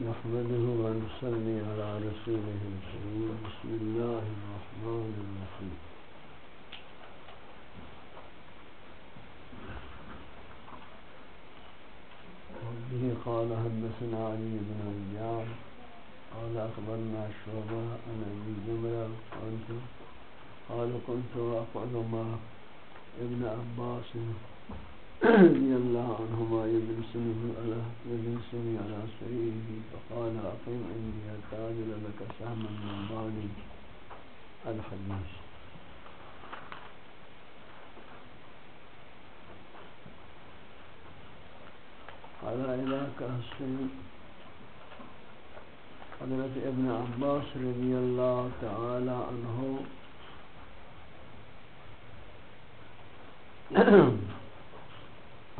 نحمده ونصلي على رسوله الكريم. بسم الله الرحمن الرحيم. به قال حدثنا علي بن رجال قال أخبرنا شعبة عن أبي قلت قال كنت أقعد مع ابن عباس. رضي الله عنهما يجلسني على يجلسني على سريره. فقال أقيم إني أتاجر لك سهما من بالي الحديث على علاقة السن حضرت ابن عباس رضي الله تعالى عنه.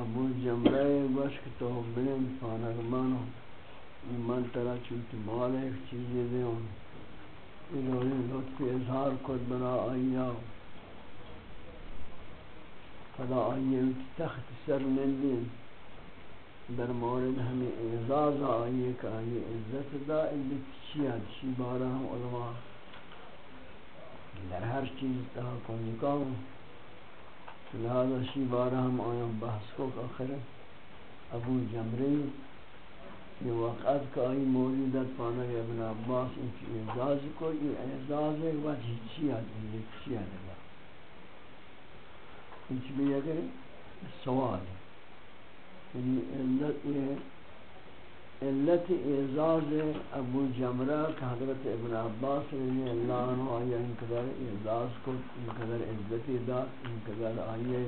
ابو جمرہ گوش کہ تو بلن پانگمانو من ترا چوت مال ایک چیزی دیون انہوں لطف اظہار کد بنا آئیا فلا آئیے تخت سر مندین در مورد ہمیں اعزاز آئیے کہ آئیے عزت دا علت چیاد شی بارا ہم علماء؟ در ہر چیز تہا کنجکاؤں لہذا شی بارہ ہم آیا بحث کو آخر ابو جمری یہ وقت کا آئی موجودت پانا ابن عباس ان کی اعزاز کو، یہ اعزاز ہے بات چی آدھے یہ چی آدھے گا انچ بھی اگر سوال ہے۔ یعنی علت یہ علت اعزاز ابو جمرہ کہ حضرت ابن عباس رضی اللہ عنہ آیا انقدر اعزاز کو انقدر عزت دا انقدر آئیے۔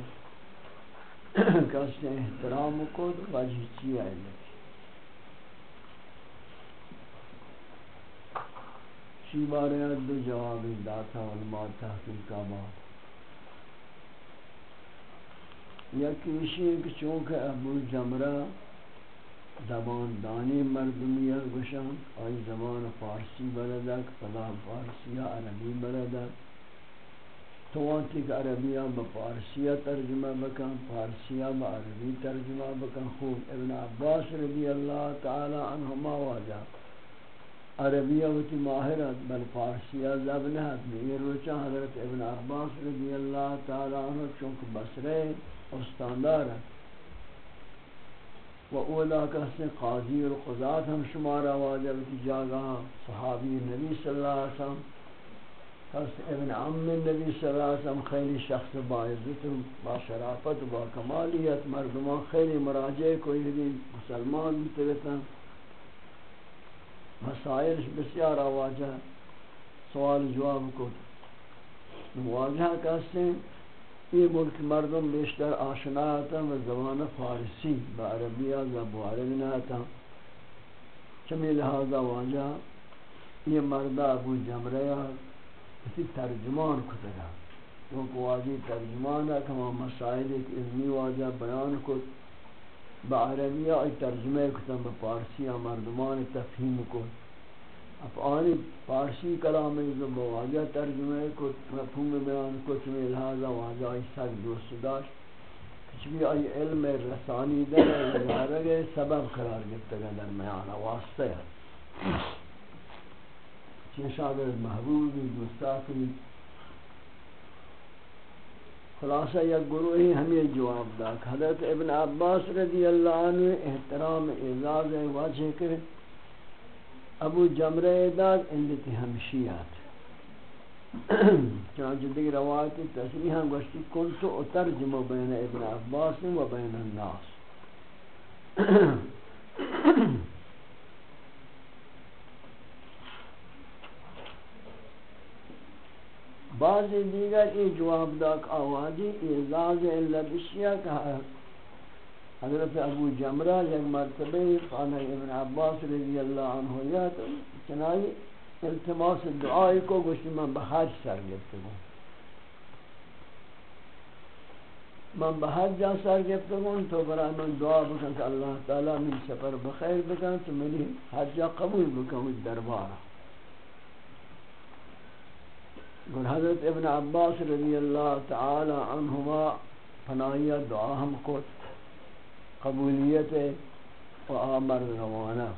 کسی احترام کو وجہ چی علت شی بارے دو جواب داتا علماء تحقیق آباد یکی اسی کہ چونکہ ابو جمرہ زبان دانی مردمیت گوشن آئی زبان فارسی بردک فلا فارسی عربی بردک توانتی کہ عربیہ با فارسیہ ترجمہ بکن فارسیہ با عربی ترجمہ بکن. خوب، ابن عباس رضی اللہ تعالی عنہما واجہ. عربیہ وتی ماہرت بل فارسیہ زبنہت میں یہ روچہ حضرت ابن عباس رضی اللہ تعالی عنہ، چونکہ بسرے استاندار ہے و اولا کسی قاضی و قضات ہم شمارا واجب کی جاگا صحابی نبی صلی اللہ علیہ وسلم کسی ابن عم نبی صلی اللہ علیہ وسلم خیلی شخص با عزت با شرافت با کمالیت، مردمان خیلی مراجع کوئی بھی مسلمان بیتگتا مسائلش بسیار آواجہ سوال جواب کو۔ واجہ کسی یہ ملک مردم بیشتر آشنا آتا و زبان فارسی، با عربیہ زبو عربی آتا چمی لہذا واجہ یہ مردہ ابو جمرہ اسی ترجمان کتگا کیونکہ واجی ترجمان ہے کہ مسائل ایک علمی واجہ بیان کت. با عربیہ ای ترجمہ کتن با فارسی مردمان تفہیم کت. افعال فارسی کلام زب واجہ ترجمہ کو مفہوم بیان کو چمی لہذا واجہ سگ دوست داشت۔ کچھ بھی آئی علم رسانی در ادارہ سبب قرار گفتا گا در میانا واسطہ ہے۔ چین شاگر محبوبی دوستاتی خلاصہ یک گروہی ہمیں جواب دا حضرت ابن عباس رضی اللہ عنہ احترام اعزاز واجہ کرے۔ ابو جمرہ داد علت ہمشیات۔ چنانچہ دیگر روایت تصریح ہم گوشتی، کنتو اترجم بین ابن عباس و بین الناس۔ بعض دیگر یہ جواب داک آوازی اعزاز علت اشیاء کہا حضرت ابو جمرہ یک مرتبہ خانہ ابن عباس رضی اللہ عنہ یا تو چنائی التماس دعائی کو گوشتی من بحج سر گفتے گوں من بحج جا سر گوں تو برای من دعا بکن کہ اللہ تعالی من سفر بخیر بکن تو منی حجا قبول بکن دربارہ۔ گر حضرت ابن عباس رضی اللہ تعالی عنہما پناہیہ دعا ہم کو قبولیت و آمر روانہ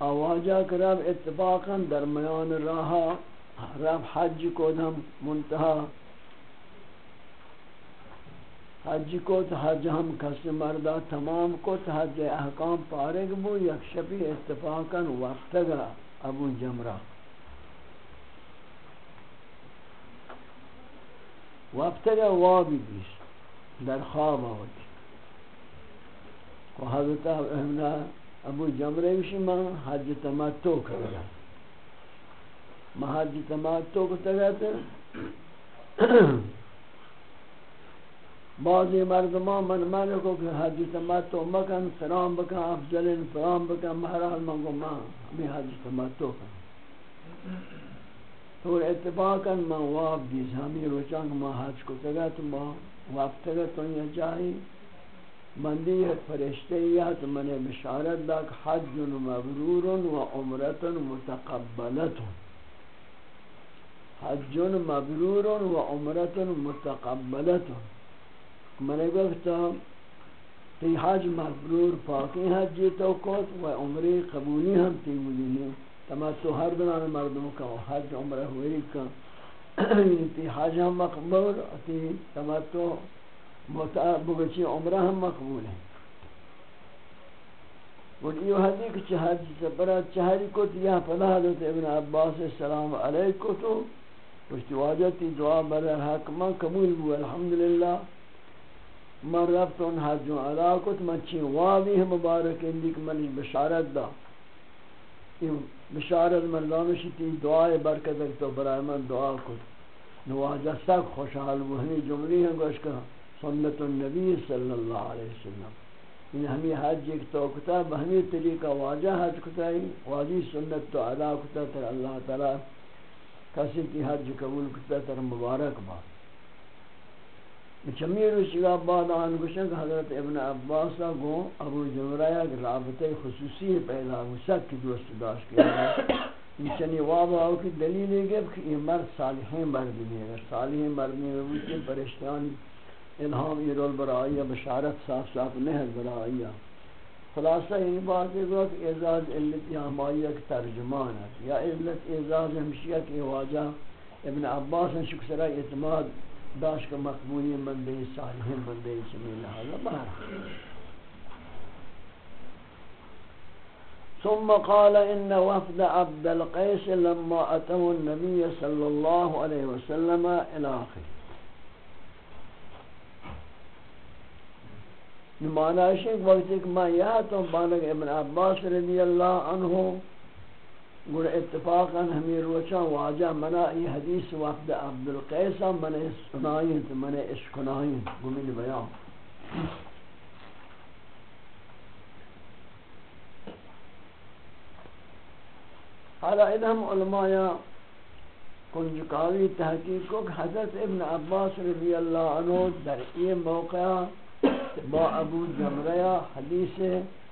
آواجہ کرب اتفاقا درمیان راہا رب حج کو دم منتہا حج کو تو حج ہم کس مردہ تمام کو تو حج احکام پارگ بو، یک شبی اتفاقا وقتگا ابو جمرہ. وقتگا وابی بیس در خواب آوتی و حضرت ابو جمرہ وشی من حج تمتو کرگا من حج تمتو کرگا بعضی مردمان من من کو کہ حج تمتو مکن سلام بکن افضل فرام بکن محرال من کو من ہمیں حج تمتو کن تو اتباقا من واب دیز ہمیں روچان ما حج کو تگا تو ما وقت تگا تو یہ جائی۔ مندی فرشتیات من بشارت دا حج مبرور و عمرت متقبلت۔ حج مبرور و عمرت متقبلت۔ من گفتا تی حج مبرور پاکی حج تو کوت و عمری قبولی ہم تی مدینی۔ تمہتو ہر دنان مردم کا حج عمرہ ہوئی کا تی حج ہم مقبول تی تمہتو بگچی عمرہ ہم مقبول ہیں۔ اور یہ حدیث کہ حج سے چہری کو دیا پناہ حضرت ابن عباس السلام علیکم تو پشتی واجتی دعا برر حکمہ قبول بو الحمدللہ۔ من رفتون حج و علاقت من چی واضی ہے مبارک اندی کہ من بشارت دا۔ بشارت مردانشی تی دعای برکت تو برای من دعا کت نواجہ سک خوشحال وہ ہمیں جملی ہیں گوش کہا سنت النبی صلی اللہ علیہ وسلم. ان ہمیں حج ایک تو کتا بہمی طریقہ واجہ حج کتا. ہی واجی سنت تو ادا کتا، تر اللہ تعالی کسی کی حج قبول کتا، تر مبارک با چمی روشگا بعد آن گوشن کہ حضرت ابن عباس گو ابو جمرہ ایک رابطہ خصوصی پیدا ہو سک کی دوست داشت کیا یہ چنی وابا ہو کی دلیل ہے کہ یہ مرد صالحین مرد نہیں ہے۔ صالحین مرد نہیں ہے پرشتیانی الہام یہ رول برائیہ بشارت صاف صاف نہیں برائیہ خلاصہ یہ بات ہے کہ اعزاز علت یا ہمائیہ کی ترجمان ہے۔ یا علت اعزاز ہمشیہ کی واجہ ابن عباس شکسرہ اعتماد داشت کا مقبولی مندے صالحین مندے سمی لہذا بہر ثم قال ان وفد عبد القيس لما اتوا النبي صلى الله عليه وسلم الى اخره نمانش ایک وقت ایک میں یہ تو بالغ ابن عباس رضی اللہ عنہ گر اتفاقا ہمیں روچا واجہ منا یہ حدیث وقت عبد القیس من سنائیں تو من اشکنائیں گمین بیان۔ حالا ادھم علماء کنجکاوی تحقیق کو حضرت ابن عباس رضی اللہ عنہ در یہ موقع با ابو جمرہ حدیث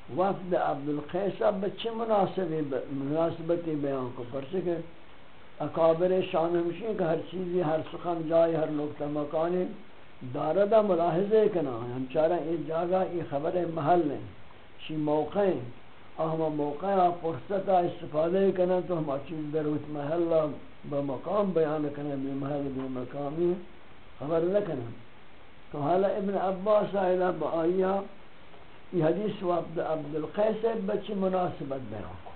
وفد عبد القیس بچے مناسب مناسبتی بیان کو پرچہ کہ اکابر شان ہمشی کہ ہر چیزی، ہر سخن جائے ہر نقطہ مکانی داردہ ملاحظے کنا ہم چارہ ایک جاگہ، یہ خبر محل ہیں شی موقع ہیں۔ اہم موقع فرصتہ استفادہ کنا تو ہم چیز در اس محلہ بمقام بیان کنا بے محل، بے مقامی خبر لکنا تو حالا ابن عباس آئلہ با آئیہ یہ حدیث و عبد, عبد القیس بچی مناسبت بیان کو۔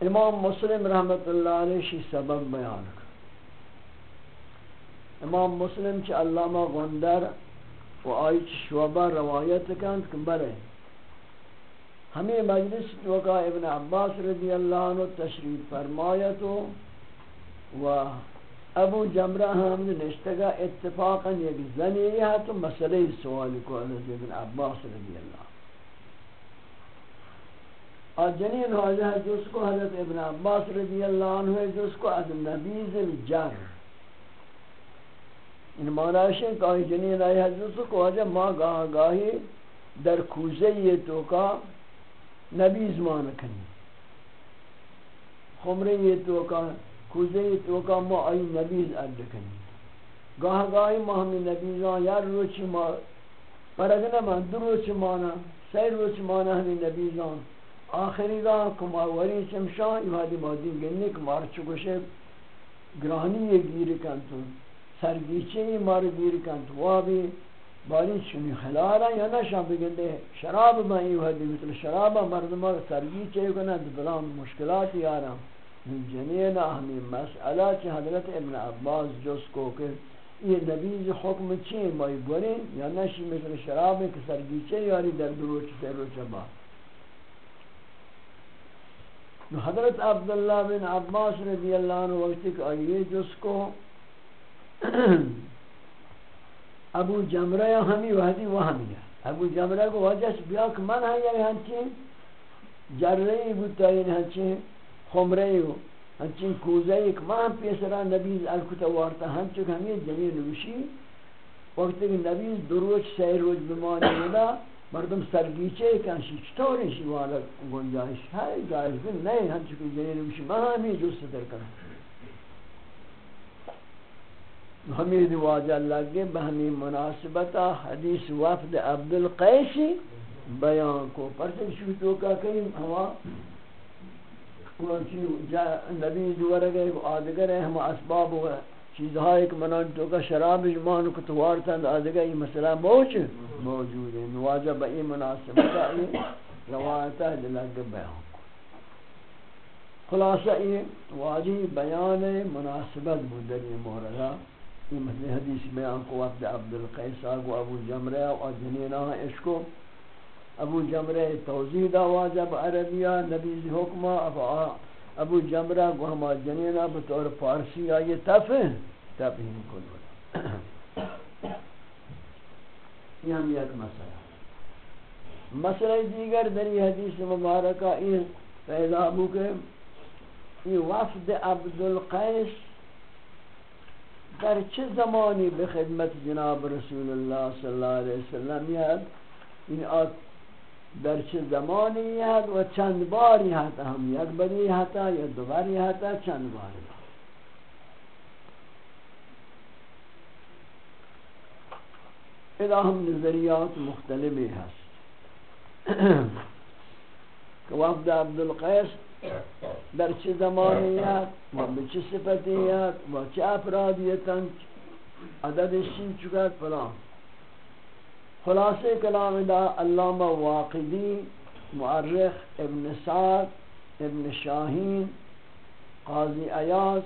امام مسلم رحمت اللہ علیہ شی سبب بیان کر۔ امام مسلم چی علامہ غندر و آئی چی شعبہ روایت کند کہ برے۔ ہمیں مجلس وقع ابن عباس رضی اللہ عنہ تشریف فرمایتو و ابو جمرہ ہم نے نشتگا اتفاقا یک زنی ہے تو مسئلہ سوال کو حضرت ابن عباس رضی اللہ۔ اور جنین واجہ جس کو حضرت ابن عباس رضی اللہ عنہ جس کو از نبیز الجر ان معنیشن کہ جنین آئی حضرت کو واجہ ما گاہ گاہی در کوزے یہ تو کا نبیز مانکنی خمرے یہ تو کا کوزے تو کا ما ای نبیز اد کنی گاہ گاہی ما ہمیں نبیزان یا روچی ما؟ پرگنہ من دو روچ مانا سی روچ مانا ہمیں نبی زان آخری گاہ کمار وری چمشان یہ حدی مادین گننے کمار چکوشے گرانی یہ گیر کنتون سرگیچے یہ مار گیر کنتون وابی باری چنی خلالا یا نشان بگندے شراب با یہ حدی مثل شراب، مردم سرگیچے کنند، بلان مشکلات یارم. جنین اہمی مسئلہ چی حضرت ابن عباس جس کو کہ یہ نبیز جی حکم چین مائی گورین یا نشی مثل شراب کہ سرگیچے یاری در دروچ سروچ با؟ حضرت عبداللہ بن عباس رضی اللہ عنہ وقت کہ آئیے جس کو. ابو جمرہ ہمی وحدی وہ ہمی ہے. ابو جمرہ کو وجہ سے بیا کہ من ہے یا ہنچین؟ جرہی بودتا یعنی ہنچین؟ خمرہی ہو ہنچین کوزہ ایک ماہ پیسرا نبیز الکتا وارتا ہنچک ہمیں جنین نوشی وقت کہ نبیز دروچ سی روز بمانی ہونا مردم سرگیچے کنشی چطوری شی والا گنجائش ہے جائز بھی نہیں ہنچک جنین نوشی ماہ ہمیں جو صدر کرنا ہمیں دواجہ لگے بہمی مناسبتا حدیث وفد عبدالقیسی بیان کو پرسے شوتو کا کہیں ہوا نبی دوار گئے آدگر ہے، ہم اسباب ہوا چیزہا ایک منان تو کا شراب جمان کو توار تند آدگر یہ مسئلہ موج موجود ہے۔ نواجہ بئی مناسبت آئی روایتہ دلگ بیان خلاصہ یہ واجی بیان مناسبت بودر یہ موردا یہ مثل حدیث بیان کو وقت عبدالقیس آگو ابو جمرہ و جنینہ عشقو ابو جمرہ توضیح دا واجب عربیہ نبی حکمہ ابو جمرہ کو ہما جنینہ بطور فارسی آئیے تف تف ہی کل بڑا یہ ہم یک مسئلہ مسئلہ دیگر در یہ حدیث مبارکہ یہ پیدا ابو کے یہ وفد عبدالقیس در چه زمانی به خدمت جناب رسول الله صلی الله علیه وسلم یاد؟ این در چه زمانی یاد و چند باری هتا هم یک بری هتا یا دو باری هتا چند باری اذا هم نظریات مختلفی هست. که وفد عبدالقیس در چه زمانیت و به چه صفتیت و چه افرادیتن عددشین چکت فلان. خلاصے کلام دا علامہ واقدی معرخ ابن سعد، ابن شاہین، قاضی ایاز،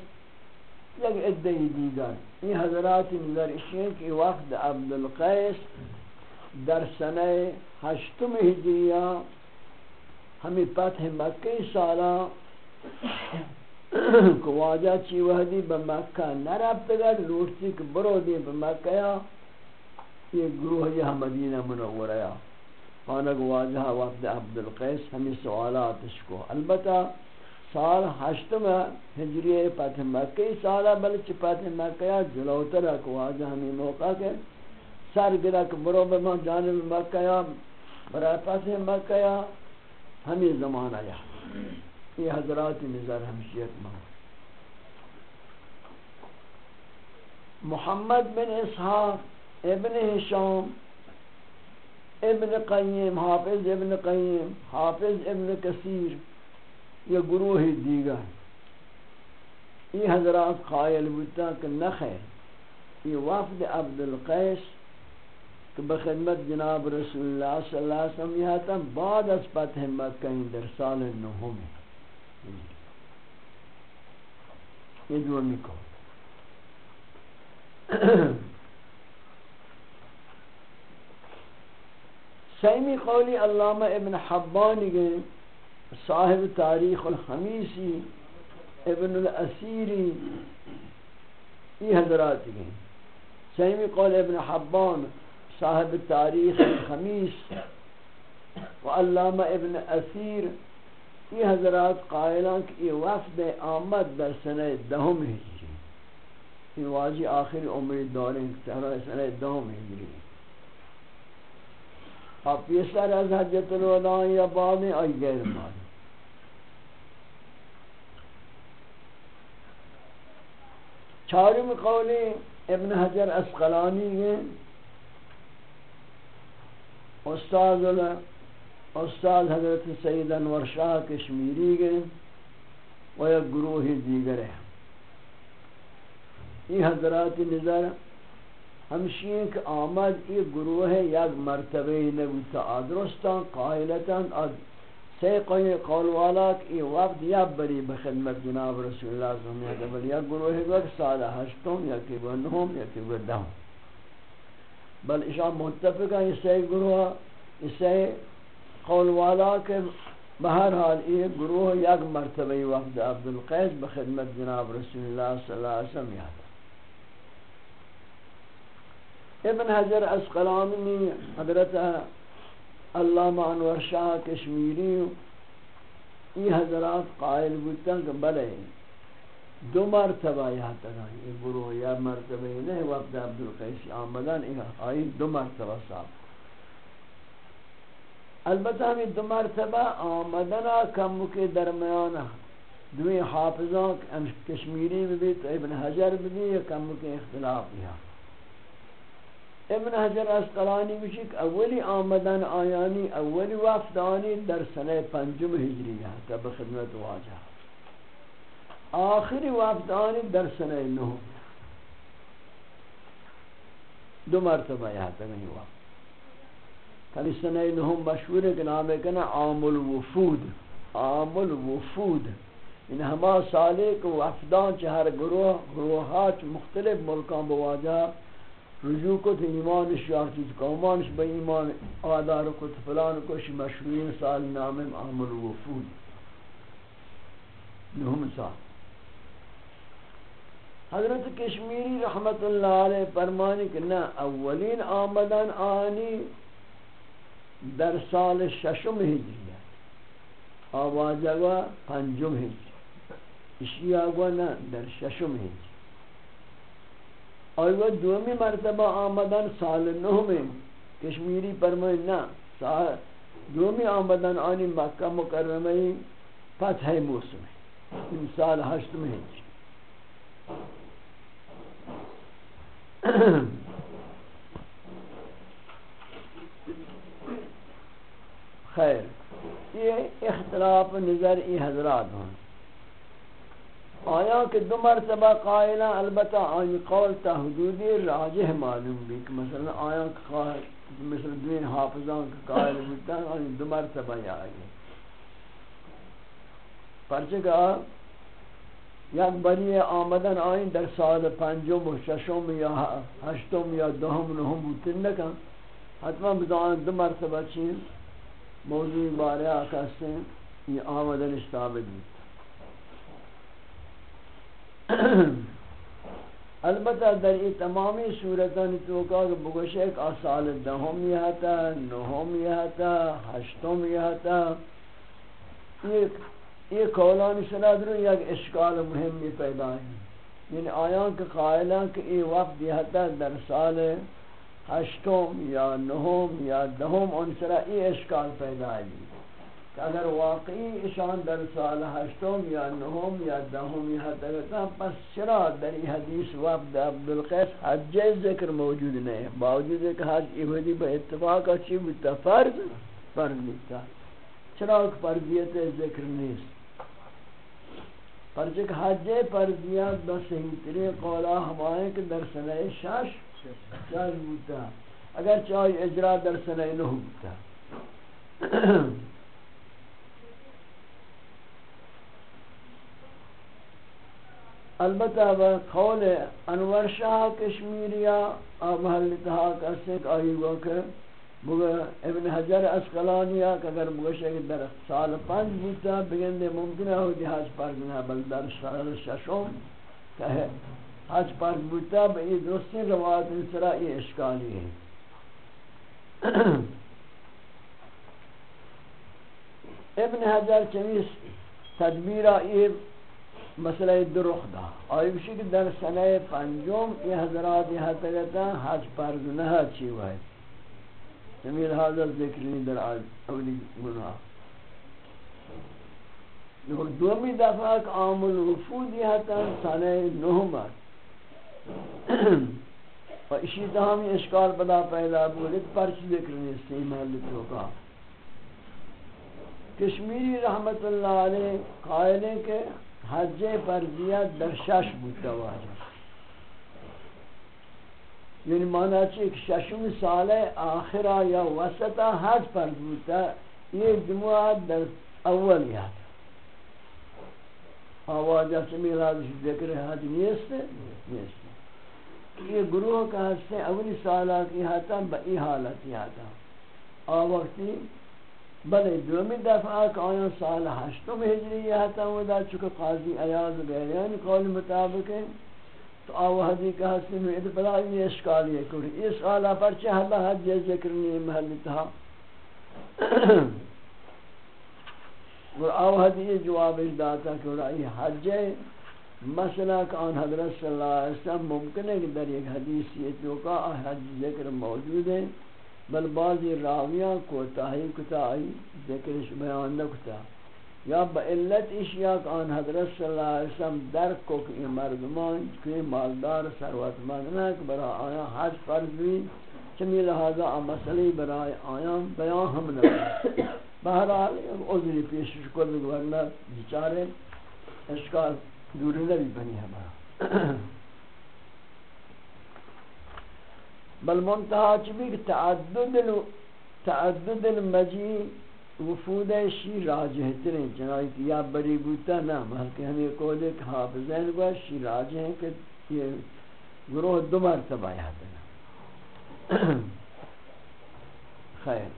یک ادعی دیگر این حضرات نظر اشیئے کہ وقت عبدالقیس در سنہ ہشتم ہجریہ، ہمیں فتح مکہ سالہ کو واجہ چی وحدی بمکہ نرابتگر لوٹتی کہ برو دی بمکہ یہ گروہ یہ مدینہ منورہ ہے پانک واجہ وفد عبدالقیس ہمیں سوالات کو. البتہ سال ہشتم ہجری پتہ مکہ سالہ بلچ پتہ مکہ جلوتر کو واجہ ہمیں موقع کے سر گرک برو بما جانب مکہ برای پتہ مکہ ہمیں زمانہ یا. یہ حضرات نظر ہمشیت مہو محمد بن اسحاق ابن حشام ابن قیم، حافظ ابن قیم، حافظ ابن کثیر، یہ گروہ دیگر یہ حضرات قائل بودتا کہ نخیر یہ وفد عبدالقیس کہ بخدمت جناب رسول اللہ صلی اللہ علیہ وسلم، یہ تھا بعد از فتح مکہ در سال نهم یہ دو کو سیمی قولی علامہ ابن حبانی کے صاحب تاریخ الخمیسی ابن الاسیری یہ حضرات گئے سیمی قول ابن حبان، صاحب تاریخ الخمیس و علامہ ابن اسیر یہ حضرات قائلان کہ یہ وفد آمد در سنہ دہم ہجری۔ یہ واجی آخر عمر دوریں سنہ دہم ہجری۔ اب پیسر از حجت الوداع یا بعد آئی غیر مال چارم قول ابن حجر اسقلانی ہے استاد استاد حضرت سید انور شاہ کشمیری گئے و یک گروہ دیگر ہے یہ حضرات نظر ہمشین کہ آمد یہ گروہ یک مرتبہ نبوتا آدرستان، قائلتان آد سی قول والا کہ یہ وقت یا بری بخدمت جناب رسول اللہ صلی اللہ علیہ وسلم یا گروہ وقت سالہ ہشتوں یا کہ وہ نہم یا کہ وہ دہم بل اشان متفق ہیں اس گروہ اس سے قول والا کہ بہرحال یہ گروہ یک مرتبہ وقت عبدالقیس بخدمت جناب رسول اللہ صلی اللہ علیہ وسلم یاد ابن حجر اسقلانی حضرت علامہ انور شاہ کشمیری یہ حضرات قائل بودتا کہ بلے، دو مرتبہ یہاں تک یہ گروہ یا مرتبہ نہیں، وقت عبدالقیس آمدن آئی دو مرتبہ صاحب۔ البتہ ہمیں دو مرتبہ آمدنا کم کے درمیانہ دوی حافظان کشمیری بھی تو ابن حجر بھی یا کم کے اختلاف یہاں ابن حجر اسقلانی بشی اولی آمدن آیانی، اولی وفدانی در سنہ پنجم ہجری ہے تب خدمت واجہ آخری وفدانی در سنہ نو دو مرتبہ یہاں تک نہیں وقت کمی سنہ نو مشہور ہے کہ نام ہے کنا عام الوفود عام الوفود ان ہما سالے کو وفدان چہر گروہ گروہات مختلف ملکان بواجہ رجوع کو تو ایمانش یا چیز قومانش با ایمان، آدار کو فلان کش، مشروعین سال نام عامل وفود. نهم سال. حضرت کشمیری رحمت اللہ علیہ فرمانی کہ نہ اولین آمدن آنی در سال ششم ہجری ہے آوازہ پنجم ہجری اشیاء آگوا نہ در ششم ہجری اور وہ دومی مرتبہ آمدن سال نو میں کشمیری پرمائن نا دومی آمدن آنی مکہ مکرمی فتح موسم ان یعنی سال ہشت میں خیر، یہ اختلاف نظر ای حضرات ہوں۔ آیا کہ دو مرتبہ قائلہ، البتہ آئی قول تا حدودی راجح معلوم بھی کہ مثلا آیا قائل مثل دوین حافظان کا قائل بودتا آئی دو مرتبہ یا آئی۔ پرچہ کہ یک بری آمدن آئین در سال پنجم و ششم یا ہشتم یا دهم نهم بودتن نکن. حتما بدان دو مرتبہ چیز موضوع بارے آکا سے یہ آمدن اشتابت بودتا البتہ در یہ تمامی صورتان تو کہ بگوش ایک آسال دہم یہ تا نہم یہ تا ہشتم یہ تا یہ قولان سراد رو یک اشکال مهمی پیدا ہے۔ یعنی آیان کے قائلان کہ یہ وقت یہ تا در سال ہشتم یا نہم یا دہم ان سرا یہ اشکال پیدا ہے۔ کہ اگر واقعی اشان در سال ہشتم یا نهم یا دهم یا حتی پس چرا در این حدیث وقت عبدالقیس حج ذکر موجود نہیں باوجود ہے کہ حج ایہودی با اتفاق اچھی بتا فرض فرض بتا چرا فرضیت ذکر نیست؟ پرچک حج فرضیات بس ہی تری قولا ہمائیں کہ در سنہ شش شش بتا اگر چاہی اجرا در سنہ نو بتا البتہ وہ قول انور شاہ کشمیریا محل تہا کسے کہ آئی وہ کہ ابن حجر اسقلانیا کہ اگر مگوشے کہ در سال پنج بوتا بگندے ممکنہ ہو دی حج پر گنا بل در سال ششم کہ حج پر بوتا بئی درستی روایت انسرا یہ اشکالی ہے ابن حجر چمیس تدبیرہ یہ مسئلہ درخ دا. آئی بشی کہ در سنہ پنجم یہ حضرات یہ حتگتا حج پرد نہ چی ہوئے جمیل حاضر ذکرنی در اولی گناہ. دومی دفعہ کہ عام الوفود یہ حتا سنہ نہم و اسی تاہمی اشکال بدا پیدا بولید پرچ ذکر نیستی محل توقع کشمیری رحمت اللہ علیہ قائل ہے کہ حج فرضیت در شش بودتا واجب یعنی معنی چی کہ ششم سال آخرہ یا وسطہ حج فرض بودتا یہ جمعہ در اول یاد. آواجہ چمی رادش ذکر حج نیست؟ نیست. یہ گروہ کا حصہ اولی سالہ کی حتا بئی حالت یادا آ وقتی بلے دومی دفعہ کہ آیا سال ہشتم ہجری حتا ودا چکہ قاضی ایاز بیان قول مطابق ہے تو آوہدی کا حصہ میں ادبلا یہ اشکالی ہے کہ اس سالہ پر چہلہ حج ذکر نہیں محل تھا اور آوہدی یہ جواب داتا کہ حج ہے مسئلہ کہ آن حضرت صلی اللہ علیہ وسلم ممکن ہے کہ در ایک حدیث یہ تو کا حج ذکر موجود ہے بل بعضی راویاں کو تاہی کتا آئی ذکرش بیان نہ کتا یا با علت اشیاء آن حضرت صلی اللہ علیہ وسلم درک کو کہ مردمان، کہ مالدار ثروت مند نہ کہ برا آیا حج فرض بھی چمی لہذا آن مسئلہ برای آیا بیان ہم نہ بہرحال عذری پیش شکر ورنہ بیچارے، اشکال دوری نبی بنی ہمارا بل منتہا چبی کہ تعدد تعدد المجی وفود شی راجہ ترین چنائی کہ یا بری بوتا نا، بلکہ ہمیں کولے کہ حافظین کو شی راجہ ہیں کہ یہ گروہ دو مرتبہ یاد ہے خیر۔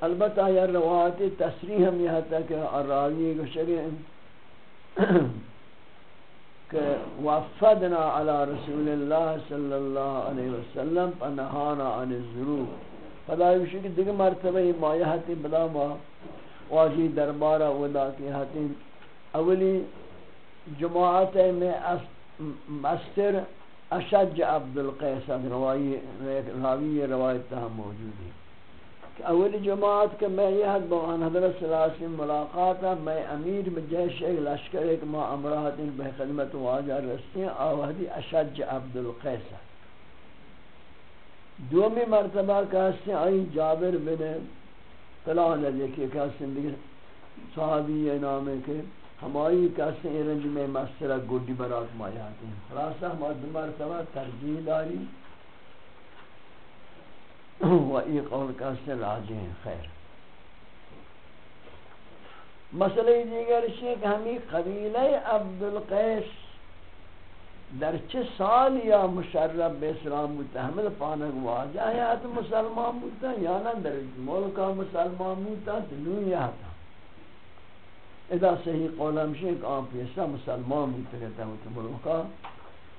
البتہ یہ روایت تصریح ہم یہ تھا کہ الراوی کو شریع کہ وفدنا على رسول اللہ صلی اللہ علیہ وسلم پنہانا عن الظروف فلا یوشی کہ دیگر مرتبہ ما یہتی بلا ما واجی دربارہ ودا کی حتی. اولی جماعت میں مستر اشج عبد القیس راوی روایت تہا موجود ہے کہ اولی جماعت کہ میں یہ حد بوان حضرت صلی اللہ علیہ وسلم ملاقاتا میں امیر بجیش ایک لشکر، ایک ما امراحت ان بے خدمت واجہ رستے ہیں، آوہدی اشج عبد القیسہ دومی مرتبہ کہتے ہیں آئی جابر بن فلان ہے کہ کہتے ہیں دیکھ صحابی یہ نام ہے کہ ہماری کہتے ہیں ارنج میں مسترہ گوڑی برات مایا آتے ہیں۔ خلاصہ ہمارا دو مرتبہ ترجیح داری۔ و ای قول کا سے راجع ہیں، خیر۔ مسئلہ دیگر ہے کہ ہمیں قبیلہ عبدالقیس در چه سال یا مشرب به اسلام بودتا حمل پانک واجه حیات مسلمان بودتا یا نه در ملکا مسلمان بودتا دنون یا تا اذا صحیح قولم شیخ آن پیسا مسلمان بودتا کہ ملکا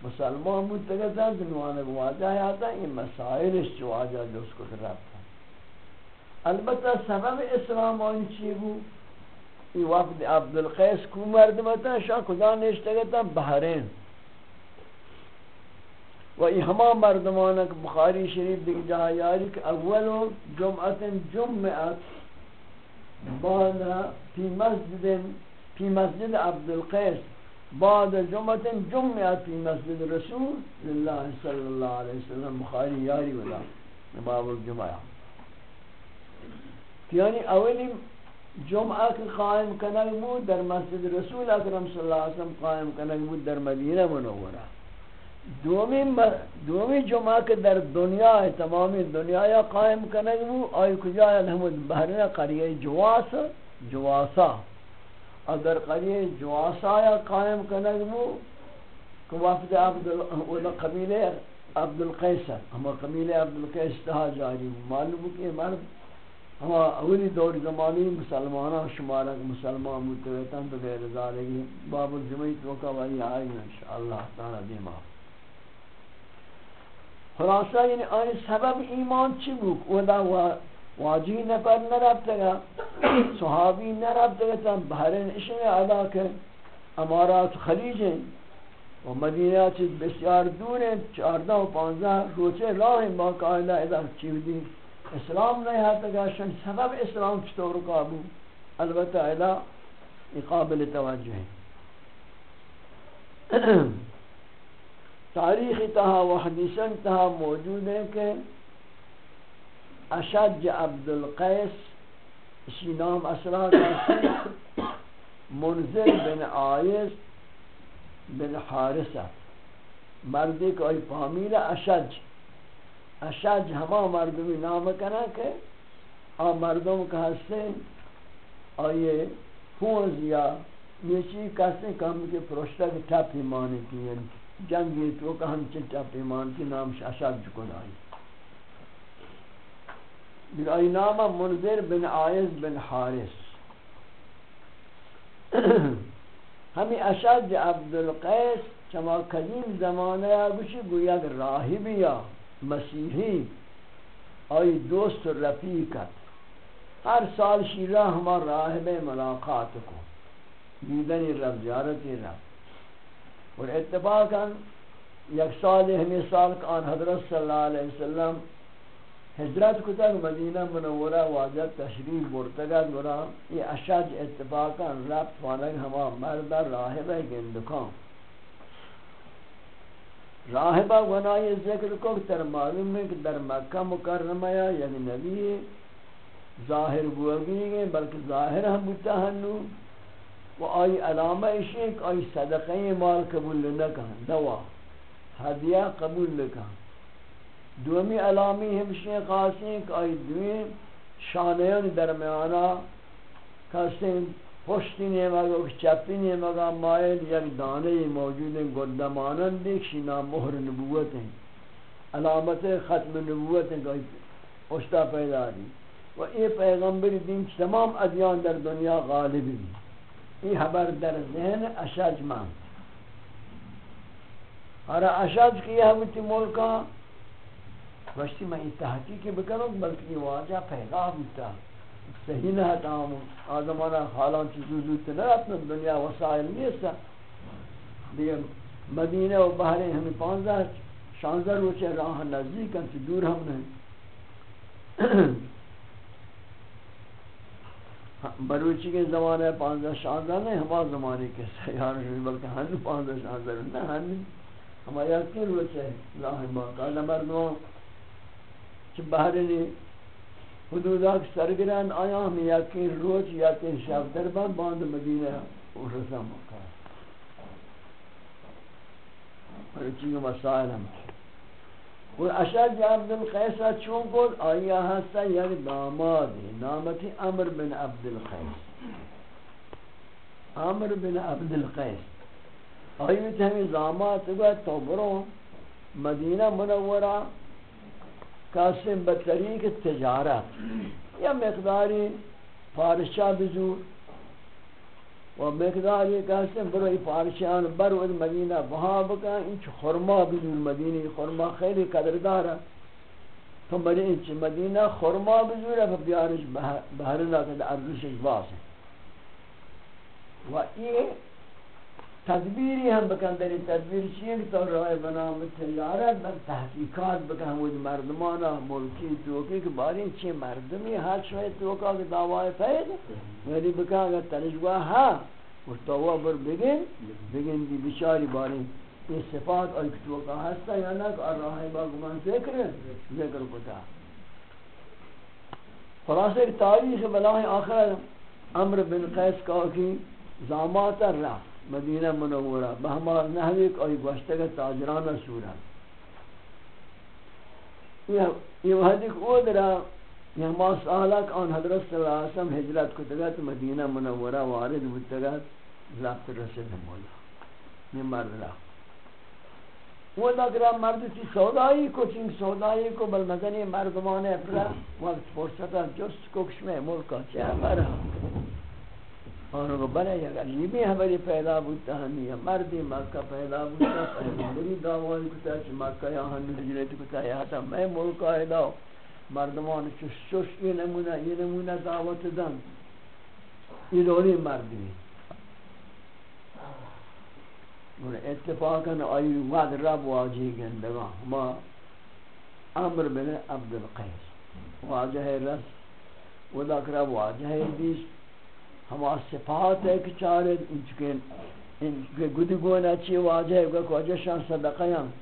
مسلمان متگتا دنوانے واجہ آتا یہ مسائل اس جو واجہ جو اس کو رابطا البتہ سبب اسلام آن چی بو؟ یہ وفد عبدالقیس کو مردمتا شاہ خدا نشتگتا بحرین۔ و یہ ہما مردمانک بخاری شریف دیکھ جہاں یاری کہ اول جمعت جمعت بانا فی مسجد فی مسجد عبدالقیس بعد جمعت جمعت فی مسجد رسول اللہ صلی اللہ علیہ وسلم، بخاری یاری ولا باب الجمعہ. یعنی اولی جمعہ کے قائم کنگ بود در مسجد رسول اکرم صلی اللہ علیہ وسلم قائم کنگ بود در مدینہ منورہ دومی دومی جمعہ کے در دنیا تمامی دنیا یا قائم کنگ بود. آئی کجا الحمد بحرنا قریہ جواس، جواسا. اگر قریه جواسایا قائم کنگ مو کہ وفد عبد قبیلے عبد القیس ہم قبیلے عبد القیس تہا جاری۔ معلوم کہ مرد ہم اولی دور زمانی مسلمانہ شمارہ مسلمان متویتاں تو غیر ذالگی باب الجمعی توقع وہی آئی انشاءاللہ تعالی دیما خلاصہ یعنی آئی سبب ایمان چی بود ودا واجی نفر نرفته گا صحابی نرفته گا تب بحرین اشمی علا که امارات خلیج ہیں و مدینہ چیز بسیار دور ہیں چاردہ و پانزہ روچے راہ ہیں باقاعدہ اذا چیودی اسلام نہیں ہے تگا شن سبب اسلام چطور قابو؟ البتہ اذا قابل توجہ ہیں تاریخ تہا و حدیثن تہا موجود ہے کہ اشج عبد القیس اسی نام اسرا کا منزل بن آیس بن حارثہ مردی کو ای فامیل اشج اشج ہما مردمی نام کنا کہ آ مردم کا ہستے آئیے پونز یا نیچی کسی کم کے پروشتہ کی ٹپ ایمانی کی یعنی جنگی تو کہ ہم چی ٹپ ایمان کی نام اشج کن آئی بن آئی نام منذر بن آئز بن حارث. ہمیں اشج عبدالقیس چما قدیم زمانہ یا گوشی گویا کہ راہبی یا مسیحی، آئی دوست و رفیقت. ہر سال شیرہ ہمار راہب ملاقات کو. دیدنی رب زیارتی رب. اور اتفاقا یک سال، ہمیں سال کان حضرت صلی اللہ علیہ وسلم حضرت کو تک مدینہ منورہ واجہ تشریف برتگت ورا، یہ اشج اتفاقا رب فانک ہما مردہ راہب گندکان راہبہ گناہ ذکر کو تر معلوم ہے کہ در مکہ مکرمہ یا یعنی نبی ظاہر بوگی گئے بلکہ ظاہر ہم بتا ہنو۔ و آئی علامہ اشیک آئی صدقہ مال قبول لکن دوا حدیہ قبول لکن دومی علامی ہمشی خاصی کہ آئی دوی شانیان درمیانا کسی پشتی نیمگا و چپی نیمگا، مائل یک دانے موجود ہیں گردمانن دیکھ شینا مہر نبوت ہیں، علامت ختم نبوت ہیں، کہ پشتا پیدا دی۔ و یہ پیغمبر دین تمام ادیان در دنیا غالب غالبی یہ حبر در ذہن اشاج مان اور اشاج کی یہ ہوتی ملکا وشتی میں تحقیقی بکنوں بلکہ یہ واجہ پیدا ہوتا صحیح نہ تمام آزمانہ حالان چیزو زود نہ، اپنا دنیا وسائل نہیں ہے دیگه مدینه و بحر ہمیں پانزہ شانزہ روچے راہ نزدیک ہیں دور ہم نہیں بروچی کے زمانے پانزہ شانزہ نہیں ہما زمانے کے سیار ہیں بلکہ ہن پانزہ شانزہ نہیں۔ ہن ہما یقین روچے راہ باقا نمردوں چھ بحر نہیں حدودات سرگران آیا ہم یقین روچ یقین شب در باند مدینہ و رسا مکہ۔ اور چیز مسائل ہم اور اشد عبد القیس چون کو آیا ہستا یک داماد یعنی نامتی عمر بن عبد القیس۔ عمر بن عبد القیس۔ آئیت ہمیں داماد گویا تو برو، مدینہ منورہ۔ قاسم بطریق تجارت یا مقداری فارشہ بزور و مقداری قاسم بروی فارشان برود مدینہ وہاں بکا انچ خرما بزور مدینی خرما خیلی قدردارا تو بری انچ مدینہ خرما بزور ہے بیارش بہرنا کد ارزش باس ہے۔ و یہ تدبیری ہم بکن، در تدبیر چیئے کہ تو رائے بنام تجارت بر تحقیقات بکن وہ مردمانا، ملکی، توکی کہ باری چی مردمی ہر شوئے توکا کہ دعوائے پید ویلی بکن اگر تنجوہ ہا اور توہ بر بگن بگن دی بچاری باری یہ صفات اور توکا ہستا یا نا کہ راہی باگمان ذکر ذکر کتا خلاصہ تاریخ بلاہ آخر عمر بن قیس کہا کہ زامات رفت. مدینہ منورہ بہما نحوی کوئی گوشتگا تاجرانہ سورہ۔ یہ وحدی کو درہ یہ ہما سالک آن حضرت صلی اللہ علیہ وسلم حجرت کو تگت مدینہ منورہ وارد بودتگت ضبط رسد مولا یہ مرد رہا وہ لگرہ مرد تی سودائی کو، چنگ سودائی کو، بل مدنی مردمان اپرا وقت فرصتا جست ککش میں ملکا چاہ مرہ اور وہ بڑے اگر یہ بھی ہماری پیدا بوتا ہمی مردی مکہ پیدا بوتا پیغمبری دعوائی کتا چھ مکہ یا ہم ہجرت کتا یا تا میں ملک آئے داو مردمان چش چش یہ نمونہ یہ نمونہ دعوت دن۔ یہ دولی مردی اور اتفاقا آئی وعد رب واجی گندگا ما امر بن عبدالقیس۔ واجہ رس وداک رب واجہ دیش ہما صفات ہے کہ چارے ان چکے این گودی گونه چی واجه گو واجه شان صدقه هم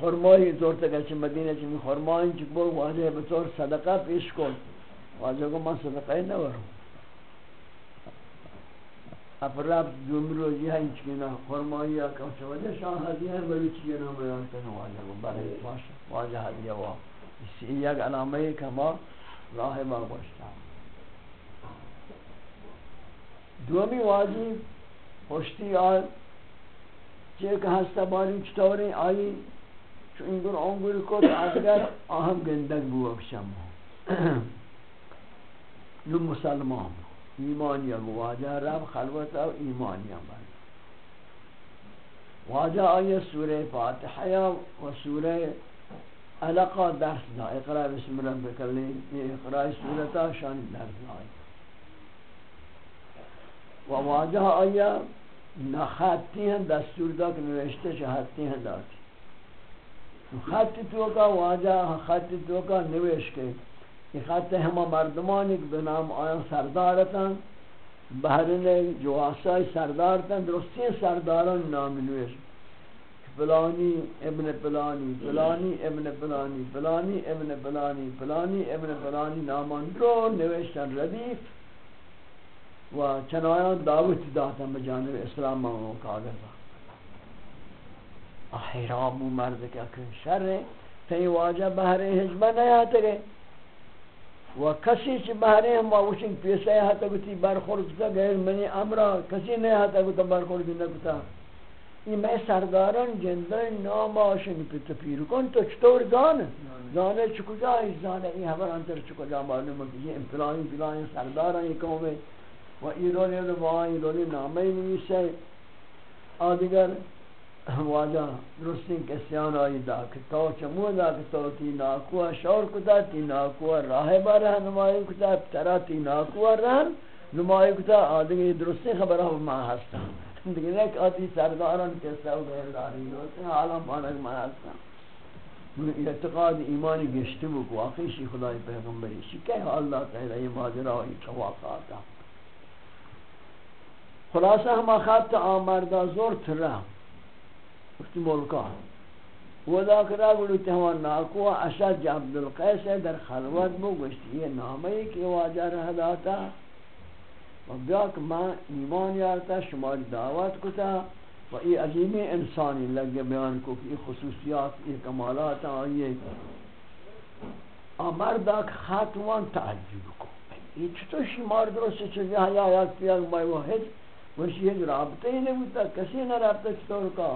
خرمایی زور تگه چی مدینه چی خرمایی چی بول واجه به طور صدقه پیش کن واجه گو من صدقه نورم افراد دوم روزی ها این چی نه خرمایی ها که واجه شان هدیه هم بلی چی نه بیان کنه واجه گو برای باشه واجه هدیه وا یک علامه که ما راه ما گوشتم دومی واجی، پشتی آل چه که هستا باری چطوری آئی چو این گر آنگر کت، اگر آهم گندگ بو اکشم نو مسلمان ایمانی هم واجه رب خلوت او ایمانی هم واجه آئی سوره فاتحه و سوره علاقہ درس دا اقرا بسم ربک یہ اقرا سورتا شان درس دا۔ و واجہ آیا نخطی ہیں، دستور دا کہ نوشتے شہدتی ہیں داتی خط تو کا واجہ خط تو کا نوش کے۔ یہ خط ہما مردمان ایک بنام آیا سردارتا بہرین جواسای سردارتا درستی سرداران نام نوش فلانی ابن فلانی فلانی ابن فلانی فلانی ابن فلانی فلانی ابن فلانی نامان۔ رو نوشتن ردیف و چنایان دعوت داتن بجانب اسلام و کاغذا احرام و مرد کیا کن شر تی واجہ بہرے حجبہ نیاتے گئے۔ و کسی چی بہرے ہم واوشنگ پیسے ہاتا گتی برخورد کتا غیر منی امرا، کسی نہیں ہاتا گتا برخورد نکتا این میں سرداران جندر نام آشن پی تپیر کن، تو چطور دانه دانه چو کجایی دانه این همه انتر چو کجا معلومه که یہ امپلائن پلائن سرداران، یہ قومه و ایرانی رو با ایرانی نامه نویسه آدگر واجا درستین کسیان آئی دا که تا چمو دا که تا تی ناکوه شور کتا، تی ناکوه راه باره نمایی کتا ترا تی ناکوه رن نمایی کتا۔ آدگر درستین خبره ما هستن دیگه یک آتی سرداران که سو غیرداری ہوتے ہیں، عالم پانک من هستن اعتقاد ایمانی گشتی بک واقعی شی خدای پیغمبری شی کہ اللہ تعالی یہ ماجرا و یہ واقعاتا خلاصہ ہما خط آمردہ زور ترہ اختی ملکا وہ ذاکرہ گلو تہوان ناکو اشد عبدالقیس در خلوت بو گشتی یہ نامی کی واجہ رہ داتا و بیا که من ایمان یارتا شماری دعوت کتا و ای عظیم انسانی لگے بیان کو کہ خصوصیات ای کمالات آئیے آمردا که خاتوان تعجب کو ای چطور شمار درست چیزی حیا یاد کیا کہ میں وہ رابطہ ہی نہیں ہوتا، کسی نہ رابطہ چطور کا؟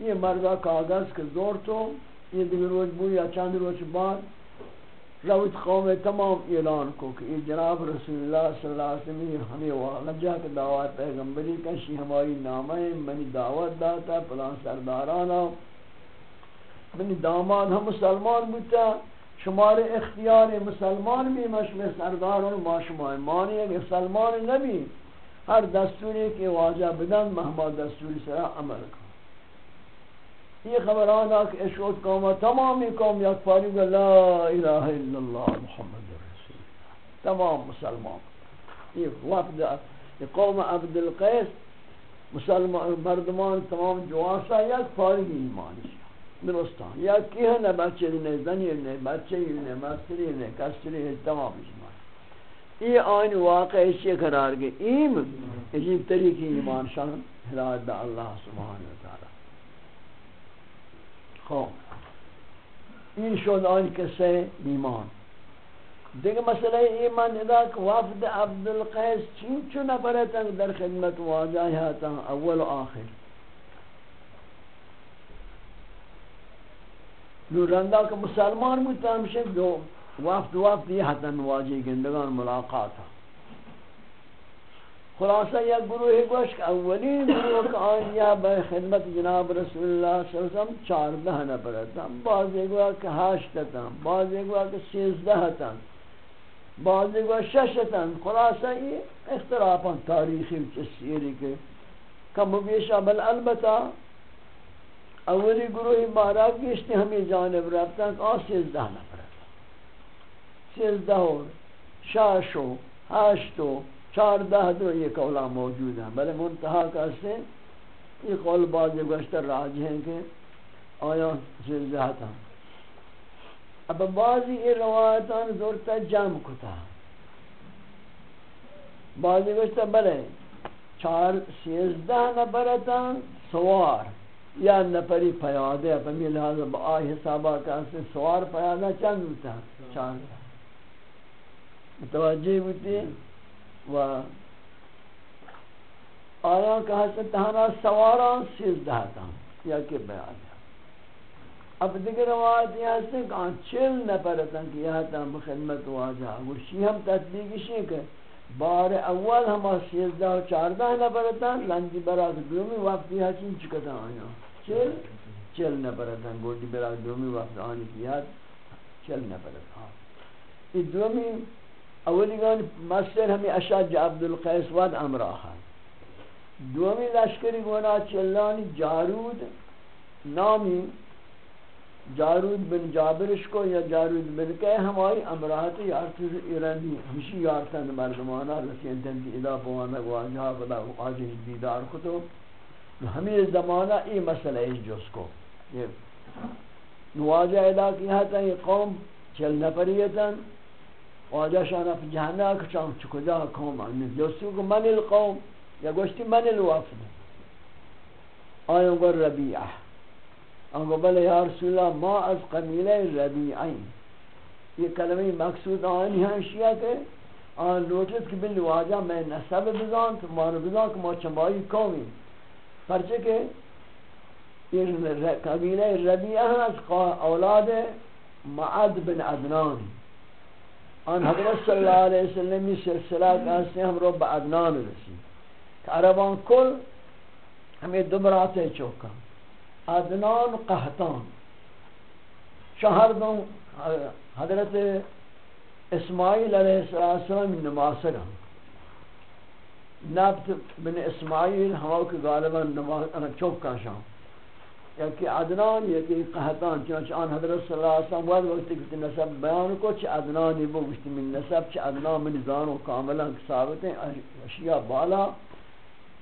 یہ مردا کاغذ کے زور تو، یہ دیگر روز بو یا چند روز بعد روت قوم تمام اعلان کو کہ یہ جناب رسول اللہ صلی اللہ علیہ وسلم ہمیں وہاں کے دعوت پیغمبری کا شی ہماری نامہ منی دعوت داتا پلان سردارانا، منی داماد ہم مسلمان بودتا شمار اختیار مسلمان بھی مشمع سرداران ما شما مانی ہے کہ مسلمان نبی ہر دستوری کے واجہ بدن مہما دستوری سرا عمل کر۔ یہ خبر آنا کہ اشوت قوم تمامی قوم یک پاری گا لا الہ الا اللہ محمد رسول اللہ، تمام مسلمان۔ یہ وفد یہ قوم عبد القیس مسلمان، مردمان، تمام جواسا یک پاری ایمانی درستان۔ یا کی ہے نہ بچے نے زنی نے بچے نے مستری نے کسری تمام ایمان یہ آئین واقع اسی قرار گئے ایم عجیب طریقی ایمان شان ہدایت دا اللہ سبحانہ وتعالی۔ خب این شد آن کسه ایمان۔ دیگه مسئله ایمان ادا که وفد عبدالقیس چین چون نپرتن در خدمت واجه هاتن اول و آخر۔ نو رنده که مسلمان بودتا همشه دو وفد وفد یه حتن واجه گندگان ملاقات ہاں۔ خلاصہ یا گروہ گوش کہ اولین گروہ کا آنیا بے خدمت جناب رسول اللہ صلی اللہ علیہ وسلم چاردہ نپرتا بعض گوہ کہ ہاشتتا بعض گوہ کہ سیزدہ تا بعض گوہ ششتا خلاصہ یہ اختلافاً تاریخی چسیری کے کم بیشا بل البتہ اولی گروہ مارا گیشتے ہمیں جانب رابطہ کہ آسیزدہ آن سیزدہ نپرتا سیزدہ ہو شاشو ہاشتو چاردہ دو یہ قولہ موجود ہیں۔ بلے منتحہ کہتے ہیں یہ قول بعض گوشتر راج ہیں کہ آیا زلزہتا اب بعضی یہ روایتان زورتا جمع کتا۔ بعضی گوشتر بلے چار سیزدہ نبرتان سوار، یا نفری پیادے۔ اپنی لحاظ با آئی حسابہ کہتے سوار پیادہ چند ہوتا چار متوجہ ہوتی و آیا کہ حضرت تہانا سواران سیزدہ تا یا کہ بیان ہے اب دیگر روایت یہ ہے کہ آن چل نپرتا کہ یہ تا بخدمت واجہ گوشی ہم تطبیقی شئی کہ بار اول ہم سیزدہ و چاردہ نپرتا لنجی برات دومی وقتی ہے چکتا آیا۔ چل؟ چل نپرتا گوٹی برات دومی وقت آنی کیا چل نپرتا یہ دومی اولی گان مستر ہمیں اشاج عبدالقیس ود امراہ دومی لشکری گونا چلانی جارود نامی جارود بن جابرش کو یا جارود بن کہ ہماری امراحت یارت ایرانی. ہمشی یارتن مردمانا رسین تنتی ادا پوانا گواجہا بدا آجہ دیدار کتو ہمیں زمانہ ای مسئلہ ہے جس کو. نواجہ ادا کیا تھا یہ قوم چل نفریتن واجہ شانا پی جہنہ کچھاں چکجا قوم آنی جسو کو من القوم یا گوشتی من الوفد آیوں گو ربیعہ انگو بلے یا رسول اللہ ما از قبیلہ ربیعین یہ کلمہ مقصود آنی ہیں شیعہ کے آن لوٹت کہ بلی واجہ میں نسب بزان تو مانو بزان کہ ما چمائی قومی پرچہ کہ یہ قبیلہ ربیعہ از اولاد معد بن عدنان آن حضرت صلی اللہ علیہ وسلم سلسلہ کہتے ہیں ہم رو با عدنان رسید عربان کل ہمیں دبراتے چوکا۔ ادنان قہتان شہر دوں حضرت اسماعیل علیہ السلام نماسر ہم نبت بن اسماعیل ہماؤ کے غالباً چوکا شام۔ یکی عدنان، یکی قہتان چنانچہ آن حضرت صلی اللہ علیہ وسلم وقت وقتی کتی نسب بیان کو چھ عدنانی بو گشتی من نسب چھ عدنان من زانو کاملا ثابت ہیں اشیاء بالا.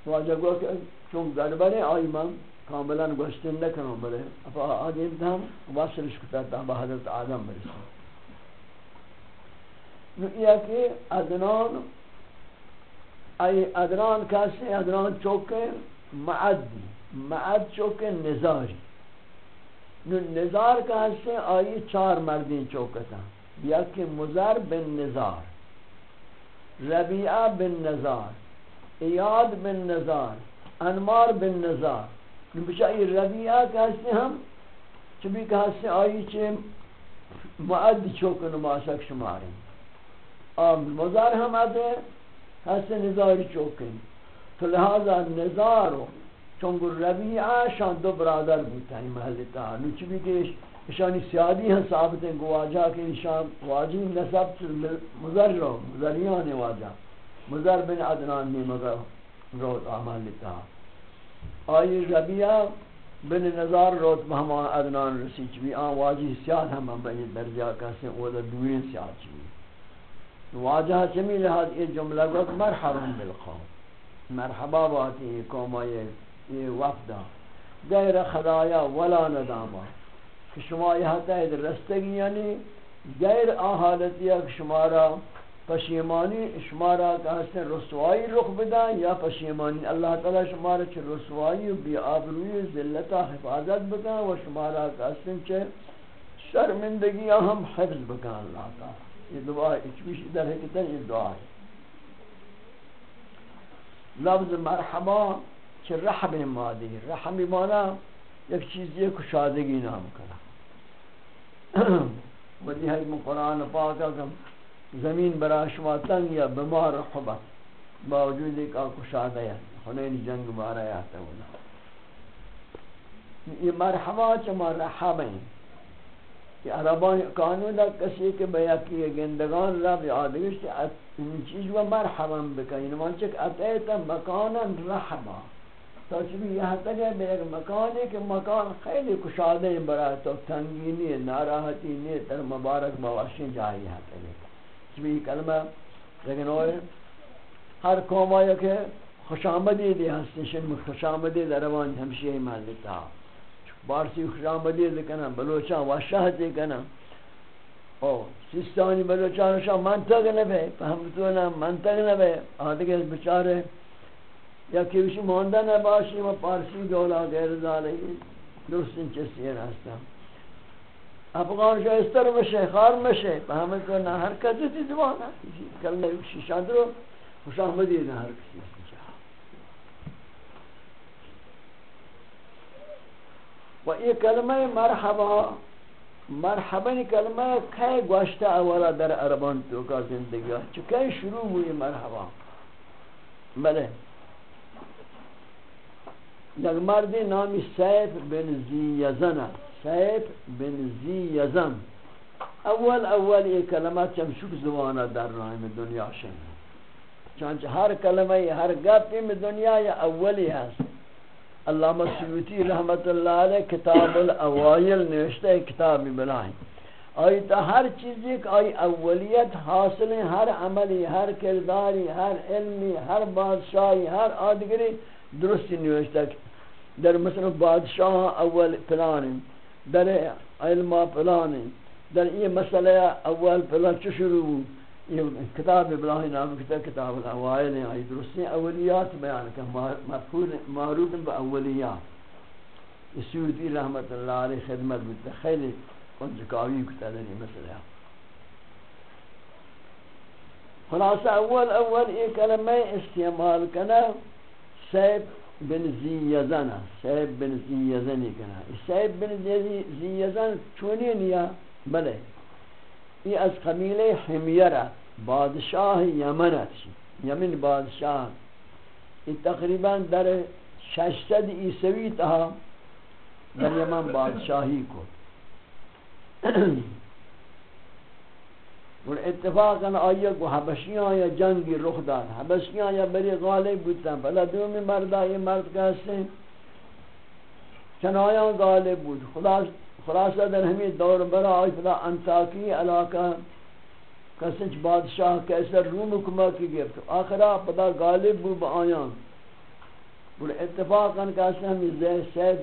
واجہ گو کہ چون گڑبڑے آئی من کاملا گوشتن نکنو بلے اپا آدھے ہم واسرش کتا تا با حضرت آدم برسی نو یہ کہ ادنان ای ادنان کسی ادنان چوکے معدی. معد چوکے نزاری نو نزار کسی آئی چار مردین چوکتا یا کہ مزار بن نزار، ربیعہ بن نزار، ایاد بن نزار، انمار بن نزار۔ بچائی ربیعہ کہتے ہیں ہم۔ چبی کہتے ہیں آئی چھے معد چوک نماسک شماریں آم مزار ہم آتے ہیں کہتے نزاری چوکیں تو لہذا نزارو چونگر ربیعہ شان دو برادر بوتا ہے محلتا نوچی بھی کہ اشانی سیادی ہیں، ثابت ہیں گواجہ کہ اشان واجی نصب مزر رو مزریان واجہ مزر بن عدنان نے مگر روت آمال لیتا آئی ربیہ بن نظار روت مہما عدنان رسی چوی آن واجی سیاد ہم ہم بنی درجہ کہتے ہیں وہ دوین سیاد چوی واجہ چمی لحاظ یہ جملہ گوت مرحبا بالقوم۔ مرحبا باتی یہ قوم یہ وفدہ غیر خدایا ولا نداما کہ شما یہ تحت رستگی یعنی غیر آحالتی ہے شمارا پشیمانی شمارا کہتے ہیں رسوائی رخ بدن یا پشیمانی۔ اللہ تعالی شمارا چھ رسوائی و بی آبروی ذلتا حفاظت بدن و شمارا کہتے ہیں چھ شرمندگی ہم حفظ بکن اللہ تعالی۔ یہ دعا اچویش ادھر ہے کہتے یہ دعا ہے۔ لفظ مرحبا چھ رحم مادی رحم مانا یک چیز یہ کشادگی نام کرا ودی ہے قرآن پاکا کم زمین برا شما تنگ یا بمار حبت باوجود ایک آکو شادہ ہے خنین جنگ بارا یاتا ہونا یہ مرحبا چما رحب ہیں کہ عربان قانون دا کسی کے بیا کی گندگان رب یادگشت ان چیز و مرحبا بکن ان منچک اتیتا مکانا رحبا تو چبی یہاں تک ہے بے ایک مکان ہے کہ مکان خیلی کشادہ برای تو تنگی نہیں ناراحتی نہیں تر مبارک بواشی جائی یہاں تک ہے۔ چمی کلمہ، لیکن اور ہر قوم آیا کہ خوش آمدید ہستی شن، خوش آمدید روان ہمشی محلتا بارسی خوش آمدید کنا، بلوچان واشاہتی کنا۔ او سیستانی بلوچان شاہ منطق نبے فهمتونا منطق نبے آدھگے بچارے یا کیوشی ماندہ نباشی و پارسی دولا غیر ذالی، درست ان چیسی راستہ۔ افغان شایستر مشه خار مشه فهمتونا هر کسی تی زبانا کلمه شیشان درو خوش آمدید هر کسی و یہ کلمہ مرحبا مرحبا یعنی کلمہ کئی گوشتا اولا در عربان تو کا زندگی۔ چکے شروع ہوئی مرحبا۔ بلے۔ یک مردی نامی سیف بن زی یزن سیف بن زی یزن اول اول یہ کلمہ چمشک زبانہ در رائم دنیا شن چانچہ ہر کلمہ ہر گپی میں دنیا یا اولی ہے علامہ سیوتی رحمت اللہ علیہ کتاب الاوائل نوشتے کتابی بلائیں آئی تا ہر چیزی کہ آئی اولیت حاصل ہر عملی ہر کرداری ہر علمی ہر بادشاہی ہر آدگری درستی نوشتے در مثلا بادشاہ اول پلانی در علم پلانی در یہ مسئلہ اول پلان چو شروع یہ کتاب ابراہیم نام کتاب کتاب الاوائل ہیں درستی اولیات بیان کہ مفہول معروف با اولیات سیوتی رحمت اللہ علیہ خدمت بودتا خیلی کنجکاوی کتا دنی مسئلہ۔ خلاصہ اول اول ایک کلمہ استعمال کنا سیب بن زی یزن سیب بن زی یزنی کنا سیب بن زی یزن چونی نیا؟ بلے یہ از قبیل حمیرہ بادشاہ یمن ہے یمن بادشاہ یہ تقریباً در ششتد عیسوی تہا در یمن بادشاہی کو اور اتفاقا آیا کو حبشیاں یا جنگی رخ داد. حبشیاں یا بری غالب بودتا بلا دومی مردہ یہ مرد کہتے ہیں چنایاں غالب بود. خلاص خلاصہ در ہمیں دور برا آئی فلا انتاکی علاقہ کسنچ بادشاہ کیسر روم حکمہ کی گفت آخرہ پدا غالب بو با آیان. بل اتفاقا کسی ہمیں زیر سید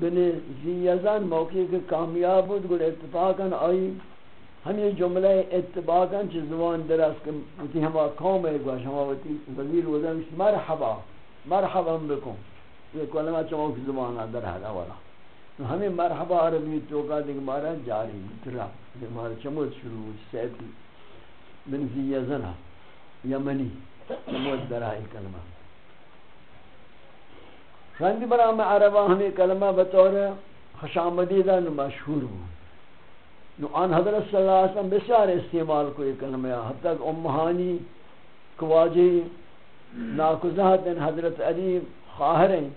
بن زیزن موقع کے کامیاب بود، گل اتفاقا آئی ہم یہ جملہ اتفاقا چی زبان درست کہ ہوتی ہما قوم ہے، گوش ہما ہوتی وزیر وزن مرحبا مرحبا بکن۔ یہ کلمہ چموک زبان در حدا والا ہمیں مرحبا عربی توقع دیکھ مارا جاری ترا ہمارا چمود شروع سیتی بن زیزنہ یمنی۔ چمود درائی کلمہ۔ رنگ برام عربا ہمیں کلمہ بطور خشامدیدہ نو مشہور ہوں نو آن حضرت صلی اللہ علیہ وسلم بسیار استعمال کو یہ کلمہ حتی کہ امہانی کواجی ناکزہت حضرت علی خواہریں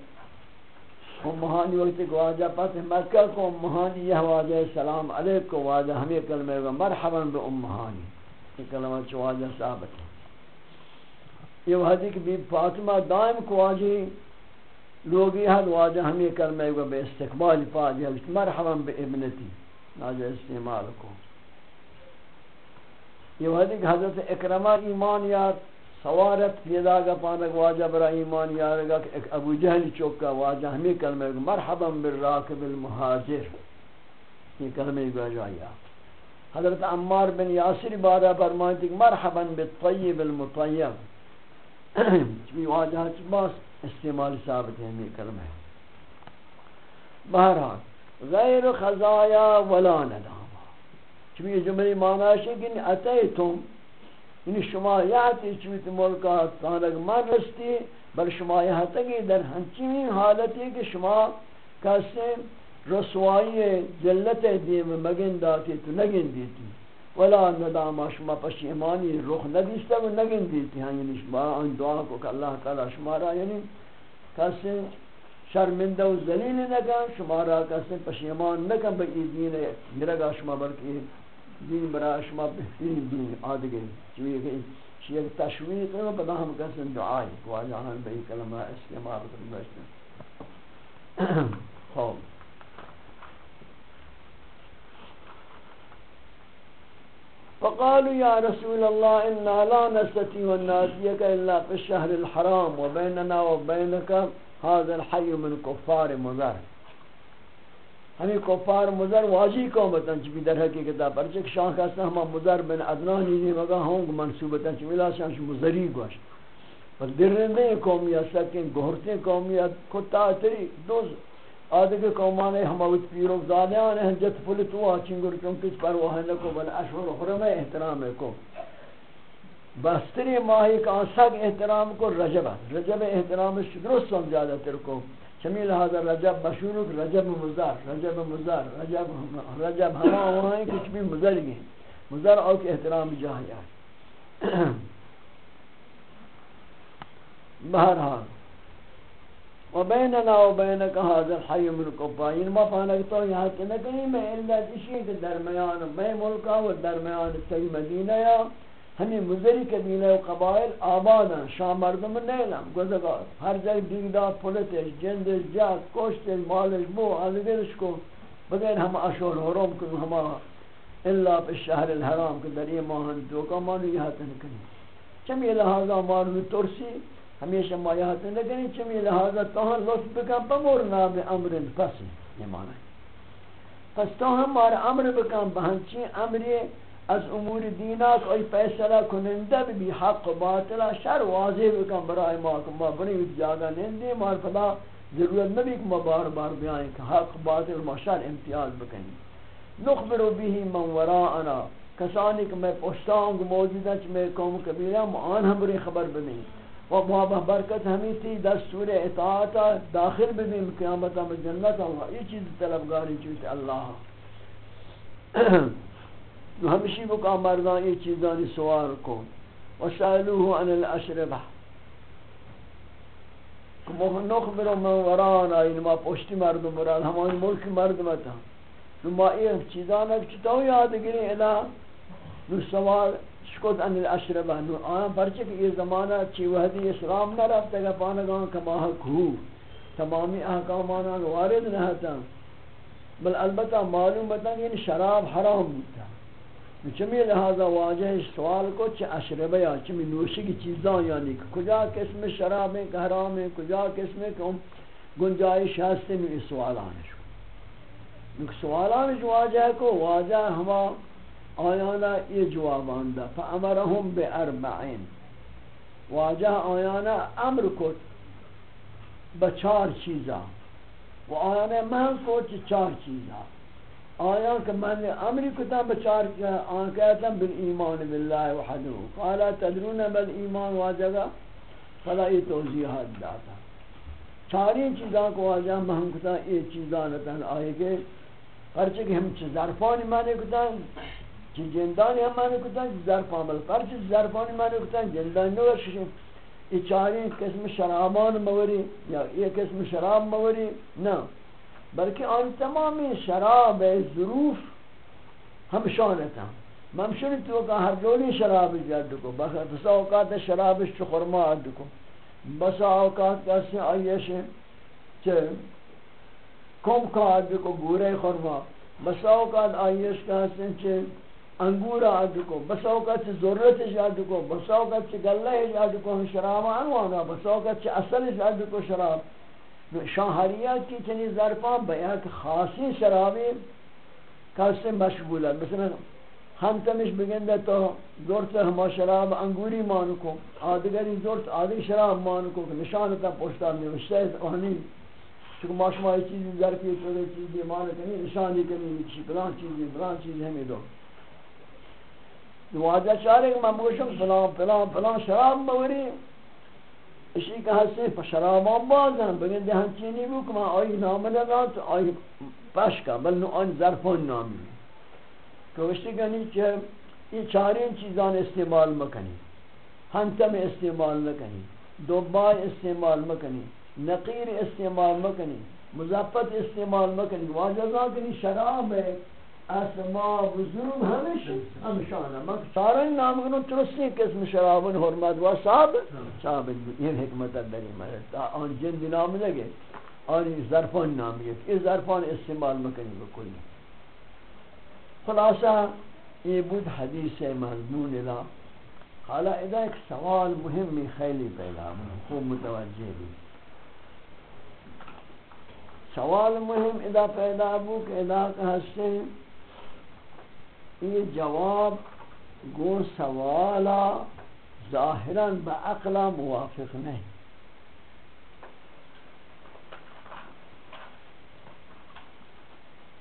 امہانی وقت کو واجہ پس مکہ کو امہانی یہ واجہ سلام علیکم واجہ، ہمیں کلمہ گا مرحبا بے امہانی۔ یہ کلمہ چو واجہ ثابت ہے۔ یہ وحدی کہ بی فاطمہ دائم کو واجہ لوگی حد واجہ، ہمیں کلمہ گا بے استقبال پا پاجہ مرحبا بے ابنتی۔ واجہ استعمال کو۔ یہ وحدی کہ حضرت اکرمہ ایمان یاد، سوارت پیدا کا پانک واجہ برا ایمان یارگا کہ ابو جہل چوکا واجہ ہمیں کلمہ گا مرحبا بالراکب المحاجر یہ کلمہ گا جایا حضرت عمار بن یاسر بارہ فرمائیتی کہ مرحبا بالطیب المطیب۔ چمی واجہ چباس استعمال ثابت ہے، ہمیں کلمہ بہرحال غیر خزایا ولا نداما. چمی جمعی معنی ہے کہ اتیتم یعنی شما یاتی چویت ملکا تانک من رستی بل شما یاتی در ہنچین حالتی کہ شما کسی رسوائی جلت دیم مگن داتی تو نگن دیتی. ولا ندام شما پشیمانی رخ ندیستا و نگن دیتی. ہاں یعنی شما ان دعا کو کہ اللہ تعالی شما را یعنی کسی شرمنده و ذلیل نکن شما را کسی پشیمان نکن به این دین گرگا شما بلکه دین برای شما بهترین دین. آه آدگه چوی که شیخ تشویق و بنا هم کسی دعای واجه هم به این کلمه استعمال کن باشتن خب. فقالوا يا رسول الله إنا لا نستطيع الناس يك إلا في الشهر الحرام وبيننا وبينك هذا الحي من كفار مضر. ہمیں کفار مضر واجی کو بتن چ بھی در حقیقت پر چ شاہ کا ہم مضر بن ادنانی نہیں مگا ہوں منصوبتن چ ملا شان مضری گوش پر درندے قومیت سکن گہرتے قومیت کتا تری دوز آدھے کہ قومانے ہماوت پیرو زادیان ہیں جت پلی تو آچین گر چون کچھ بل اشور حرم احترام کو بستری ماہی کا سگ احترام کو رجب رجب احترام درست سمجھا تر کو۔ چمی لہذا رجب، مشہور رجب مزار رجب مزار، رجب رجب ہما وہاں کچھ بھی مزر گئے مزر او کے احترام جہاں جائے بہرحال وبيننا وبينك هذا الحي من القبائل یعنی ما فانك تو یہاں کہ نہ کہیں میں الا اسی درمیان، میں ملکا و درمیان سی مدینہ یا ہمیں مزری قبیلہ و قبائل آباد ہیں شام مردم نیلم گزگار ہر جگہ دیگدا پولتش جندش، جات کوشتش مالش بو آدگرش کو بغیر ہم اشور حرم کن ہما الا پی شہر الحرام کے در یہ ماہن تو کا مانو یہاں تنکنی چمی لہذا مانو ترسی، ہمیشہ ما مایات نگنی چمی لہذا توہاں لطف بکن بمورنا بے امر پس، یہ معنی۔ پس توہاں مارا امر بکن بہنچی امری از امور دینا کوئی فیصلہ کنندہ بھی حق و باطلہ شر واضح بکن برای ما کہ ما بنی جاگا نندی مار فلا ضرورت نبی کہ ما بار بار بیائیں کہ حق، باطل ما شر امتیاز بکنی نخبرو بیہی من وراءنا. کسانی کہ میں پشتاؤں کو موجود ہیں کہ میں قوم کبیرہ آن ہم بری خبر بنیں و بابا برکت ہمیں تھی دستور اطاعت داخل ببین قیامت میں جنت اللہ یہ چیز طلبگاری چیز اللہ. ہمشی بکا مردان یہ چیزانی سوال کو۔ وسألوه عن الاشربہ نخبر من ورانا ما پشتی مردم مراد ہمانی ملک مردمتا ما این یہ چیزانا چیتاو یاد گری الہ نو سوال شکت ان الاشربہ نو آیا پرچے کہ یہ زمانہ چی وحدی اسلام نہ رفتا گا پانگان کماہ کھو تمامی احکامانا وارد نہ تا بل البتہ معلوم بتا کہ شراب حرام ہوتا۔ چمی لہذا واجہ سوال کو چی اشربہ یا چمی نوشی کی چیزاں یعنی کہ کجا قسم شراب ہیں، کہ حرام ہیں، کجا قسم کہ گنجائش ہستے میں اس سوال آنے شو سوال آنے جو واجہ کو، واجہ ہما آیانا یہ جواب آندا فامرهم باربعین واجہ آیانا امر کو بچار چیزا و آیانا من کو چار چیزا آیا کہ من نے امر کتا بچار کیا، آن کہتا بالایمان باللہ وحده قال تدرون بالایمان واجہ فلا یہ توضیحات داتا۔ چاری چیزاں کو واجہ مہم کتا یہ چیزاں نتن آئے کہ پرچہ کہ ہم چیز ظرفانی مانے کتا چی جندانی ہم مانے کتا ظرف عمل پر چی ظرفانی مانے کتا، جندانی نو ششم یہ چاری قسم شرابان موری یا یہ قسم شراب موری نا بلکہ آن تمامی شراب ظروف ہم شانتا ممشن تو کا ہر جولی شراب جد کو، بس بسا اوقات شراب چ خرما اد کو۔ بسا اوقات کیسے آئیش چ کم کا اد کو گورے خرما۔ بسا اوقات آئیش کیسے چ انگور آد کو۔ بساو کا چھ ضرورت جاد کو۔ بساو کا چھ گلہ جاد کو ہم شراب انوانا بساو کا چھ اصل جاد کو شراب۔ شاہریہ کی چنی ظرفاں بیاک خاصی شرابی کاسے مشغول ہے۔ مثلا ہم تمش بگندے تو زورت ہما شراب انگوری مانو کو آدگری زورت آدی شراب مانو کو نشانتا پوشتا نوشتا ہے آنی، چونکہ ماشما یہ چیزی ظرفی چیزی مانو کنی نشانی کنی پلان چیزی پلان چیزی ہمیں دو۔ واجہ چارے کہ میں موشم فلان فلان فلان شراب موری اسی کہ ہستے شرابان باز بگن دہن چینی بو کہ میں آئی نام لگا تو آئی پشکا بل نو آن ظرفان نامی کوشتی کنی کہ یہ چارین چیزان استعمال مکنی ہنتم استعمال مکنی دوبای استعمال مکنی نقیر استعمال مکنی مضافت استعمال مکنی واجہ کنی شراب ہے اصل ما همیشه همش ما کسانی سارن نامگنو ترسی کسم شرابن حرمت و صاحب صاحب این حکمت در این مرد آن جندی نام نگه. آن ظرفان نام نگه. این ظرفان استعمال مکنی بکنی خلاصه این بود حدیث مضمون را حالا ادا ایک سوال مهمی خیلی پیدا خوب متوجه بود سوال مهم ادا پیدا بود که ادا هستیم. ہستے یہ جواب گو سوالا ظاہرا بعقلا موافق نہیں۔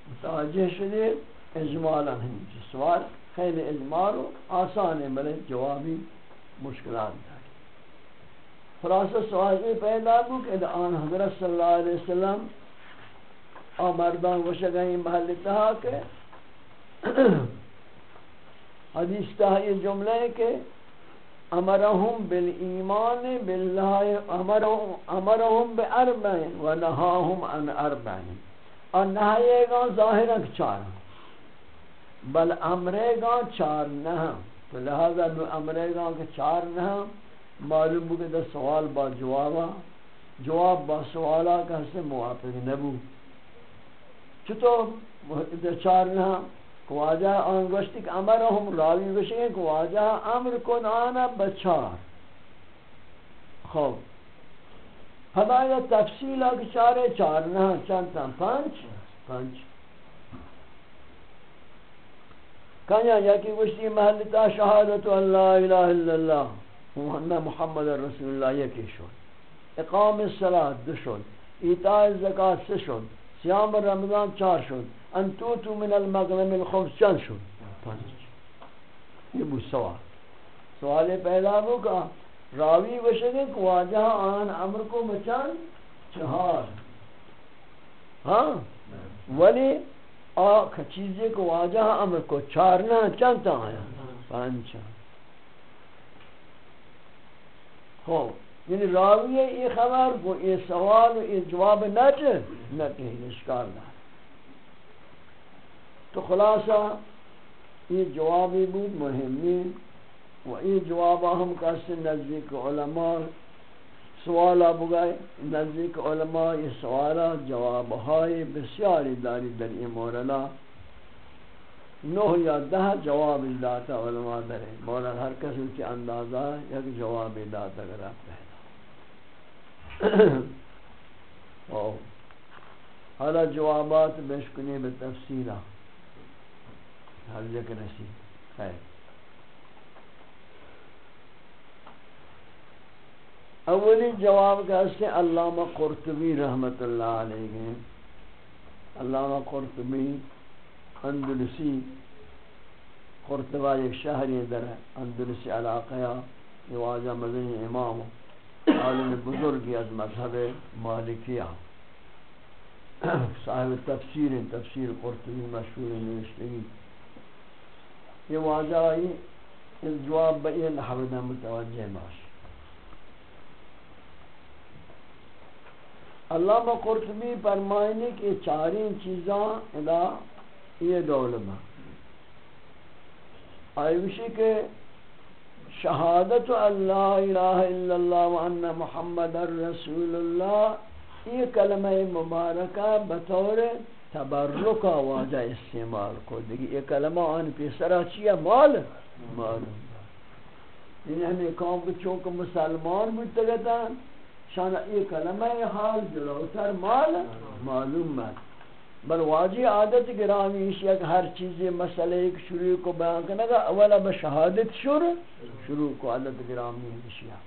متوجہ شدید اجمالا ہمیں سوال خیلی اجمال و آسان ہے بلے جوابی مشکلات داری۔ خلاصہ سوال یہ پیدا ہو کہ آن حضرت صلی اللہ علیہ وسلم اور مردان وشگئی محل کہ حدیث تہا یہ جملہ ہے کہ امرهم بالایمان بالله امرهم امرهم باربع ونهاهم عن اربع اور نہائے گا ظاہرا چار بل امرے گا چار نہ تو لہذا نو امرے گا کہ چار نہ معلوم ہو کہ سوال با جوابا جواب با سوالا کا سے موافق نبو چطور؟ دا چار نہ واجہ آن کہ امرهم راوی بشیں کہ واجہ امر کن آنا بچار خوب ہمارا تفصیل ہے چارے، چار نہ، چند تا پانچ پانچ کہاں یا کہ گوشتی محلتا شہادت اللہ الہ الا اللہ۔ محمد محمد رسول اللہ یکی شد۔ اقام الصلاة دو شد۔ ایتاء الزکاة سے شد۔ سیام رمضان چار شد۔ انتوتو من المغنم الخمس چند شد؟ پانچ یہ بود سوال. سوال پیدا ہو کہ راوی وشگے کہ واجہ آن امر کو بچان چہار. ہاں؟ ولی آخ چیزیں کو واجہ امر کو چارنا چانتا آیا؟ پانچ ہو یعنی راوی یہ خبر کو یہ سوال یہ جواب نہ چے نہ کہ اشکال نہ تو خلاصہ، یہ جوابی بود مهمی و این جواب هم کسی نزدیک علماء۔ سوالا بگای نزدیک علماء، یہ سوالا جوابهای بسیاری داری در این نو یا ده جواب داتا علماء داره مولا ہر کسی کی اندازہ یک جواب داتا اگر آپ پہلا حالا جوابات بشکنی بتفصیلہ ہر ذکر رسی خیر۔ اولی جواب کہتے ہیں علامہ قرطبی رحمت اللہ علیہ۔ علامہ قرطبی اندلسی قرطبہ ایک شہری در اندلسی علاقہ یہ واجہ مدنی امام عالم بزرگی از مذہب مالکیہ۔ صاحب تفسیر تفسیر قرطبی مشہور نوشتگی۔ یہ واجہ اس جواب بئی لحظہ متوجہ باش۔ علامہ قرطبی فرمائنے کہ چاریں چیزاں ادا یہ دولما آئیوشی کے شہادت اللہ الہ الا اللہ وان محمد الرسول اللہ، یہ کلمہ مبارکہ بطور تبرکہ واجہ استعمال کو دیکھ یہ کلمہ آن پیسرہ چیئے مال؟ معلوم یعنی ہمیں کام کو چونکہ مسلمان بودتا شان یہ کلمہ حال جلوتر مال؟ معلوم ہے۔ بل واجی عادت گرامی ہے کہ ہر چیز مسئلہ ایک شروع کو بیان کرنے گا اولا بشہادت شروع شروع کو عادت گرامی ہے۔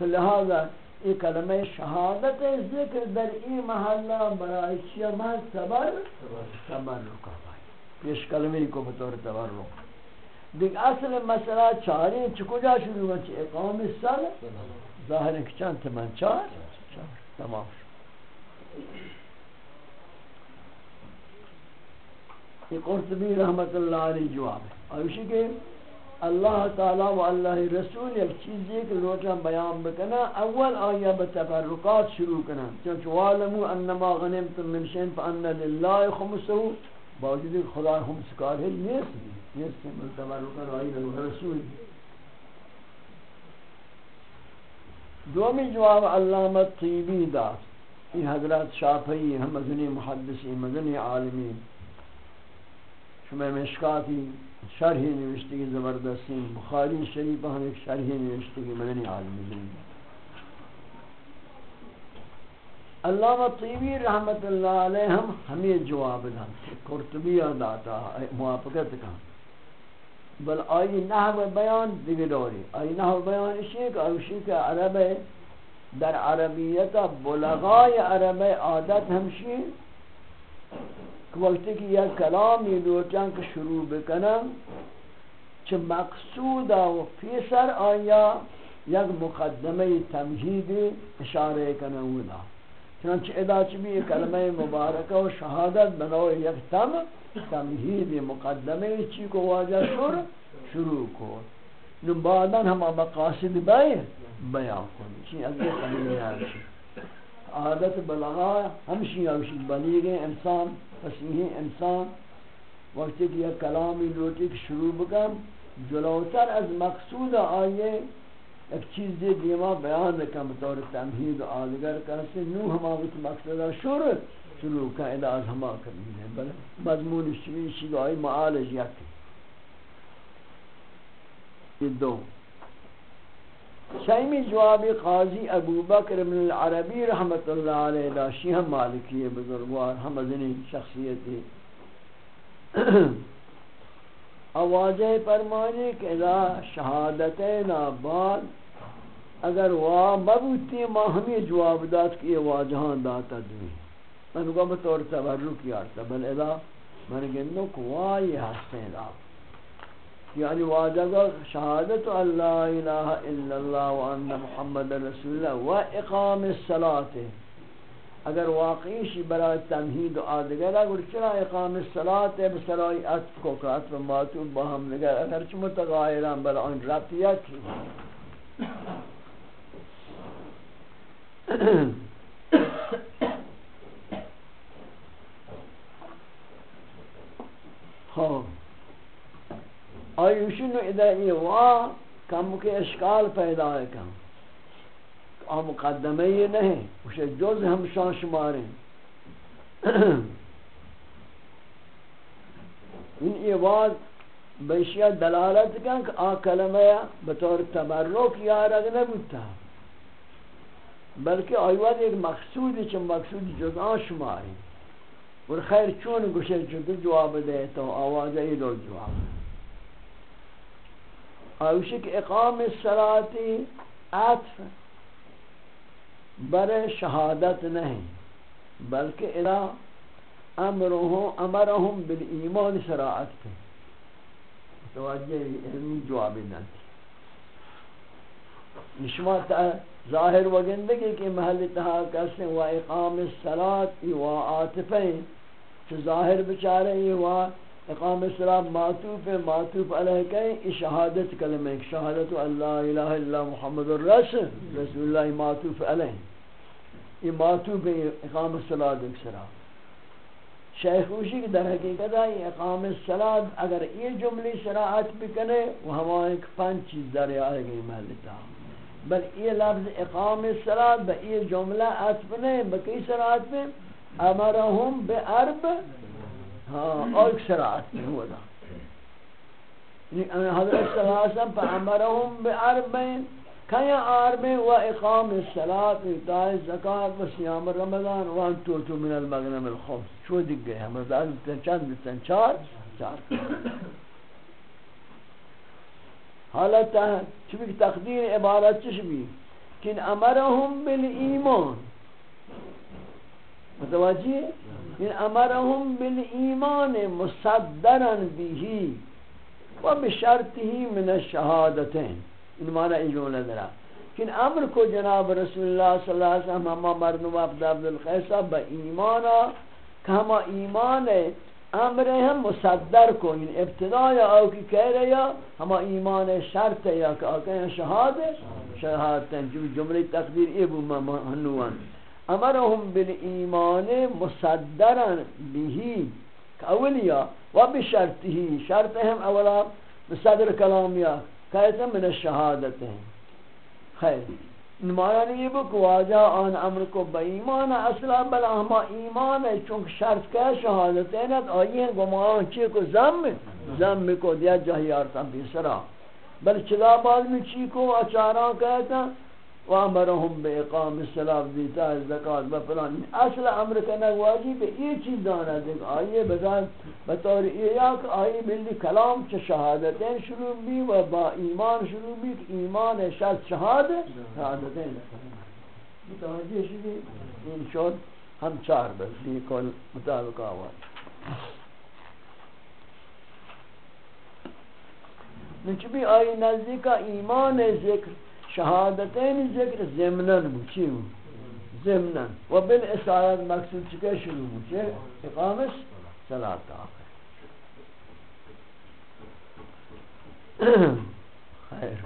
لہذا یہ کلمہ شہادت ذکر در ای محلہ برای چیہ محل صبر صبر رکا پیش کلمہ کو بطور تبر رکا دیکھ، اصل مسئلہ چاری چکو جا شروع ہوئی اقام سر، ظاہر ہے کہ چند تمن چار؟ چار، تمام یہ قرطبی رحمت اللہ علیہ جواب ہے۔ اور اسی کے اللہ تعالی و اللہ رسول ایک چیز ہے کہ لوٹا بیان بکنا، اول آیا بتفرقات شروع کنا۔ چونچہ وعلمو انما غنمتم من شین فان للہ خمسو باوجود خدا خمس کار ہے، نیست نیست ملتفرقات آئی رسول۔ دومی جواب علامہ طیبی دا۔ یہ حضرات شافعی، ہم مدنی محدثی مدنی عالمی شمع مشکاتی۔ شرحی نوشتگی زبردستی، بخاری شریف ہم ایک شرحی نوشتگی مدنی عالمی زندگی علامہ طیبی رحمت اللہ علیہ ہم ہمیں جواب دا قرطبی داتا موافقت کا بل آئی نحو بیان دیگر دوری، آئی نحو بیان اسی کہ اوشی کہ عرب، در عربیت بلغای عرب عادت ہمشی وقتی کہ یہ کلامی لوٹاں کہ شروع بکنم چھ مقصود و پیسر آیا یک مقدمه تمجید اشاره کنه اولا چنانچہ ادا چبی کلمہ مبارکہ و شہادت بنو یک تم تمہید مقدمه چی کو واجہ شروع شروع کو نو بعدن ہم مقاصد بای بیان کنی چی از یہ قبیل ہے عادت بلغا ہمشی ہمشی بلیغ انسان پس فسیح انسان، وقتی کہ یہ کلامی لوٹی شروع بکن جلوتر از مقصود آئیے ایک چیز دے دیما بیان کم بطور تمہید و آدگر کرسے نو ہما وقت مقصد شروع شروع کا اداز ہما کرنی ہے بل مضمون شوی شید آئی معالج یکی. یہ دو. شایمی جوابی قاضی ابو بکر من العربی رحمت اللہ علیہ داشی ہم مالکی بزرگوار ہم ازنی شخصیتی آوازہ فرمانی کہ اذا شہادتین بعد اگر وا مبوتی ما ہمیں جواب داد کہ یہ واجہاں داتا دوئی من کو بطور تبرک یارتا، بل اذا من گنو کو وا یہ ہستین آپ یعنی واجہ کا شہادت اللہ الہ الا اللہ وان محمد رسول اللہ و اقام الصلاة. اگر واقعی شی برای تمهید و آدگر اگر چرا اقام الصلاة بسرای عطف کو که عطف ماتوب با هم نگر، اگر چه متغایران بلا آن ربط یکی خب آیوشی نو ادائی وا کم کے اشکال پیدا ہے کم۔ آ مقدمه یہ نہیں، اسے جز ہم شان شماریں ان ایواز بیشیہ دلالت کن کہ آ کلمہ بطور تبرک یارگ نبوتا۔ بلکہ آیواد ایک مقصودی چن مقصودی جز آن شماریں۔ اور خیر چون گوشے چون جواب دے تو آواز ای دو جواب۔ آوشی کہ اقام الصلاة عطف بر شہادت نہیں، بلکہ ادا امرهم امرهم بالایمان شراعت پہ۔ توجہ علمی جواب دادی نشما ظاہر وگندگی کے محل تہا کسے و اقام الصلاة و آتفین چو ظاہر بچارے و اقام الصلاة معطوف معطوف علیہ کہیں شہادت کلمہ شہادت اللہ الہ الا محمد الرسول، رسول اللہ معطوف علیہ یہ معطوف اقام الصلاة دیکھ سرا۔ شیخ اوشی کی در حقیقت ہے اقام الصلاة اگر یہ جملی شراعت بکنے وہ ہمارے ایک پانچ چیز در آئے گئی محلتا بل یہ لفظ اقام الصلاة با یہ جملہ عطف نہیں بکی شراعت میں امرهم بعرب ہاں اور شراعت میں ہوا دا یعنی حضرت صلی اللہ علیہ وسلم فامرهم بعربین کیا آرمیں و اقام الصلاة ایتاء الزکاة و سیام رمضان و ان توتو من المغنم الخمس چو دیگ گئے ہم؟ رضا دیتن چند بیتن چار چار۔ حالتا چبی تقدیر عبارت چش بھی کن امرهم بالایمان متوجہ ان امرهم بالایمان مصدرا به و بشرطه من الشهادتين ان معنی این جمله درا کن امر کو جناب رسول اللہ صلی اللہ علیہ وسلم، ہما مردم عبد عبد با ایمانا، کہ ہما ایمان امر ہم مصدر کو یعنی ان ابتدا یا او کی کہہ رہے یا ہما ایمان شرط یا کہ آکے ہیں شہادت شہادت جملہ تقدیر ابو مہنوان امرهم بالایمان مصدرا به اولیا و بشرطه شرط هم اولا بصدر کلام یا کہتا من الشہادت ہیں خیر نمایا نہیں بک واجہ آن امر کو با ایمان اصلا، بل ہما ایمان ہے، چونکہ شرط کا شہادت ہے نا آئین گمان چی کو زم زم کو دیا جہی آرتا بیسرا بل چلا بعد میں چی کو اچاران کہتا وامرهم باقام الصلاه دیتا زکات و فلان اصل امر کنا واجب یہ چیز دانا دیکھ آئیے بذات بطور ایاک آئی ملی کلام چه شہادتیں شروع بھی و با ایمان شروع بھی ایمان شرط شہادت شہادتیں متوجہ شدی؟ این شد ہم چار بس دی کل مطابق آواز۔ نچبی آئی نزدیک ایمان ذکر شهادتین شهادتين ذكر زمنا بچی زمنا و بالاسایت مقصود چکے شروع بچے اقامس صلاة آخر. خیر.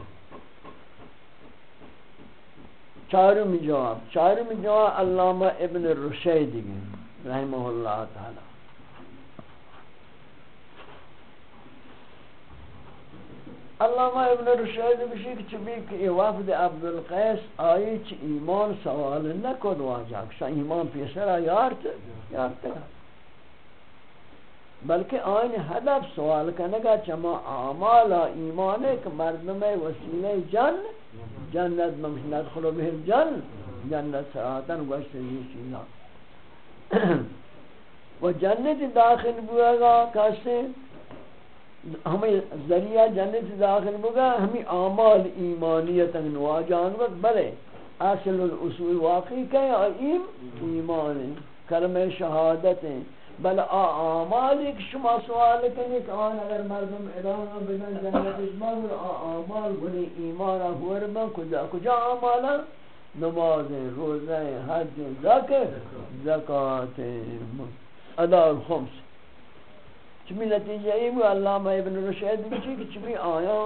چارم جواب. چارم جواب علامہ ابن الرشید رحمہ اللہ تعالی. علامه ابن رشد میشه که چه که ای وفد عبدالقیس آیی چه ایمان سوال نکن واجه شا ایمان پیسر یارت یارت بلکه آین هدف سوال کنگا چه ما اعمال ایمانه که مردم وسیله جن جنت ممکن ندخلو به جن جنت سراتن گوشت چیزا و جنت داخل بوئے گا کسی ہمیں ذریعہ جنت داخل بگا ہمیں اعمال ایمانیت نواجان وقت بلے اصل الاصول واقعی کہیں ایم ایمان کلمہ شہادت ہیں بل اعمال ایک شما سوال کرنے کہ آن اگر مردم ادامہ بگن جنت اجمال اعمال گلی ایمان ہور کجا کجا اعمالا نماز، روزہ، حج زکر زکاة ادا الخمس چمی نتیجہ یہ بھی علامہ ابن رشید بچی کہ چمی آیا۔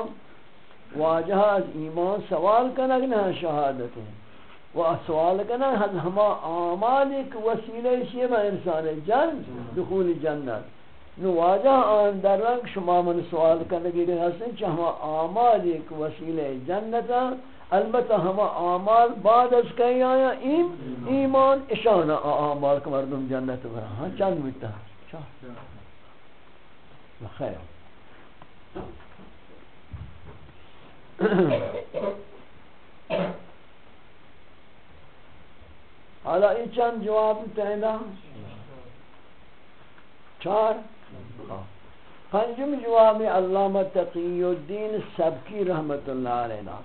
واجہ از ایمان سوال کنگ نہ شہادت ہے۔ و سوال کنگ حد ہما آمال ایک وسیلہ شیئے با انسان جن دخول جنت۔ نو واجہ آن در رنگ شما من سوال کنگ کہ حسن چا ہما آمال ایک وسیلہ جنتا البتہ ہما آمال بعد از کئی آیا، ایم، ایمان اشانہ آمال کمردم جنت برا ہاں چند متا چاہ خیر حالا این چند جواب تینا چار پنجم جواب علامہ تقی الدین سبکی رحمت اللہ علیہ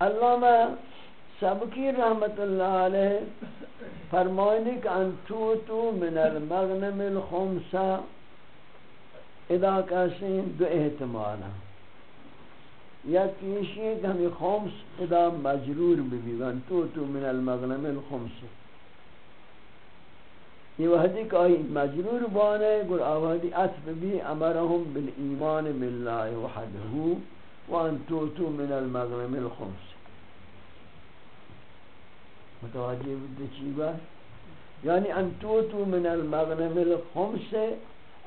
علامہ سبکی رحمت اللہ علیہ۔ فرمائنی کہ انتوتو من المغنم الخمسہ ادا کسیم دو احتمالا یا کیشی کہ ہمیں خمس ادا مجرور بھی انتوتو من المغنم الخمسہ یہ وحدی کہ آئی مجرور بانے گر آوہدی عطف بھی امرهم بالایمان باللہ وحده وانتوتو من المغنم الخمسہ متوجہ بدے چی بات یعنی انتوتو من المغنم الخمس،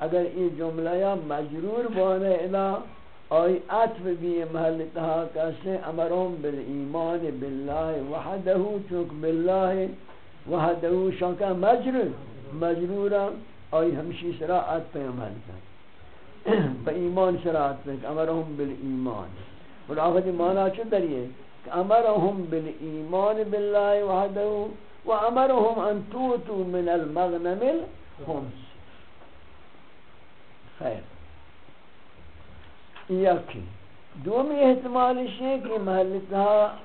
اگر یہ جملہ یا مجرور بانے الہ آئی عطف بھی محل تہا کسے امرون بالایمان باللہ وحدہ چونک باللہ وحدہ شانکہ مجرور، مجرورا آئی ہمشی سرا عطف محل تہا با ایمان سرا عطف امرون بالایمان. اور آخری معنی چو دریئے امرهم بالایمان بالله وحده وامرهم ان توتوا من المغنم الخمس خیر. یکی دومی احتمالش ہے کہ محلتها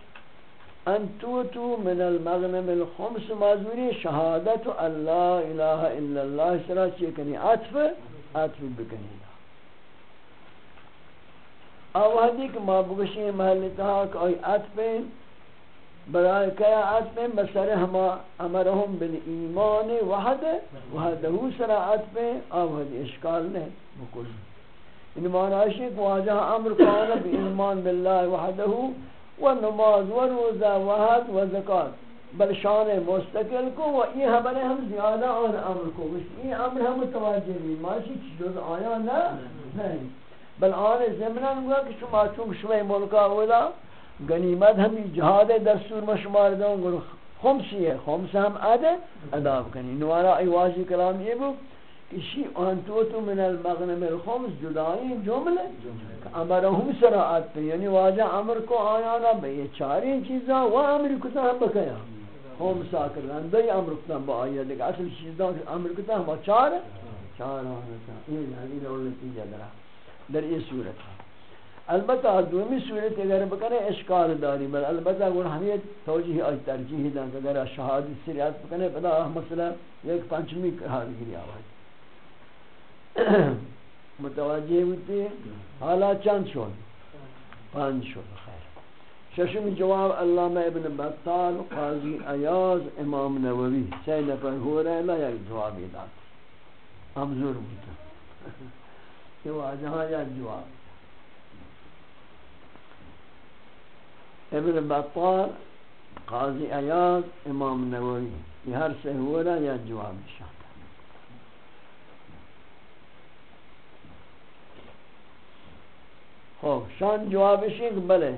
ان توتوا من المغنم الخمس مازوری شهادت الله اله الا الله سرا چکنی عطف عطف بکنی. آوادی کہ ما بگشی محل تہا کہ آئی عطفیں برای کیا عطفیں بسر ہما امرهم بالایمان وحد وحدہو سر عطفیں آوادی اشکال نہیں بکل ان معنی ہے کہ واجہ امر کانا بی ایمان باللہ وحدہو و نماز و روزہ وحد و زکاة بل شان مستقل کو و یہ ہمارے ہم زیادہ اور امر کو. یہ امر ہم متوجہ نہیں ماشی جز آیا؟ نہ نہیں بل آن زمنان ہوا کہ شما چون شما ملکا ہولا غنیمت ہم جہاد دستور مشمار دوں گل خمسی ہے خمس ہم ادے ادا کنی. نوارا ای واجی کلام یہ بو کشی انتوتو من المغنم الخمس جدائی جملے امرهم سراعت یعنی واجہ امر کو آیانا بے یہ چاری چیزاں و امر کتا ہم بکیا. ہم ساکر اندی امر کتا با آیا دیکھ اصل چیزاں امر کتا ہم چار چار آنتا این حدیل اور نتیجہ درہ در یہ صورت. ہے البتہ دومی صورت اگر بکنے اشکال داری. بل البتہ اگر ہمیں توجیہ آج ترجیح دیں کہ اگر شہادی سریعت بکنے پدا مسئلہ ایک پنچمی قرار گری آواز. متوجہ ہوتی حالا چند شد؟ پنج شد. خیر. ششم جواب علامہ ابن بطال، قاضی ایاز، امام نووی. سی نفر ہو رہے لا یک جوابی داد. امزور بودتا یہ واجہاں یک جواب۔ ابن بطال، قاضی ایاز، امام نووی، یہ ہر سے ہو یا جواب شاہ۔ خب شان جوابش کہ بلے۔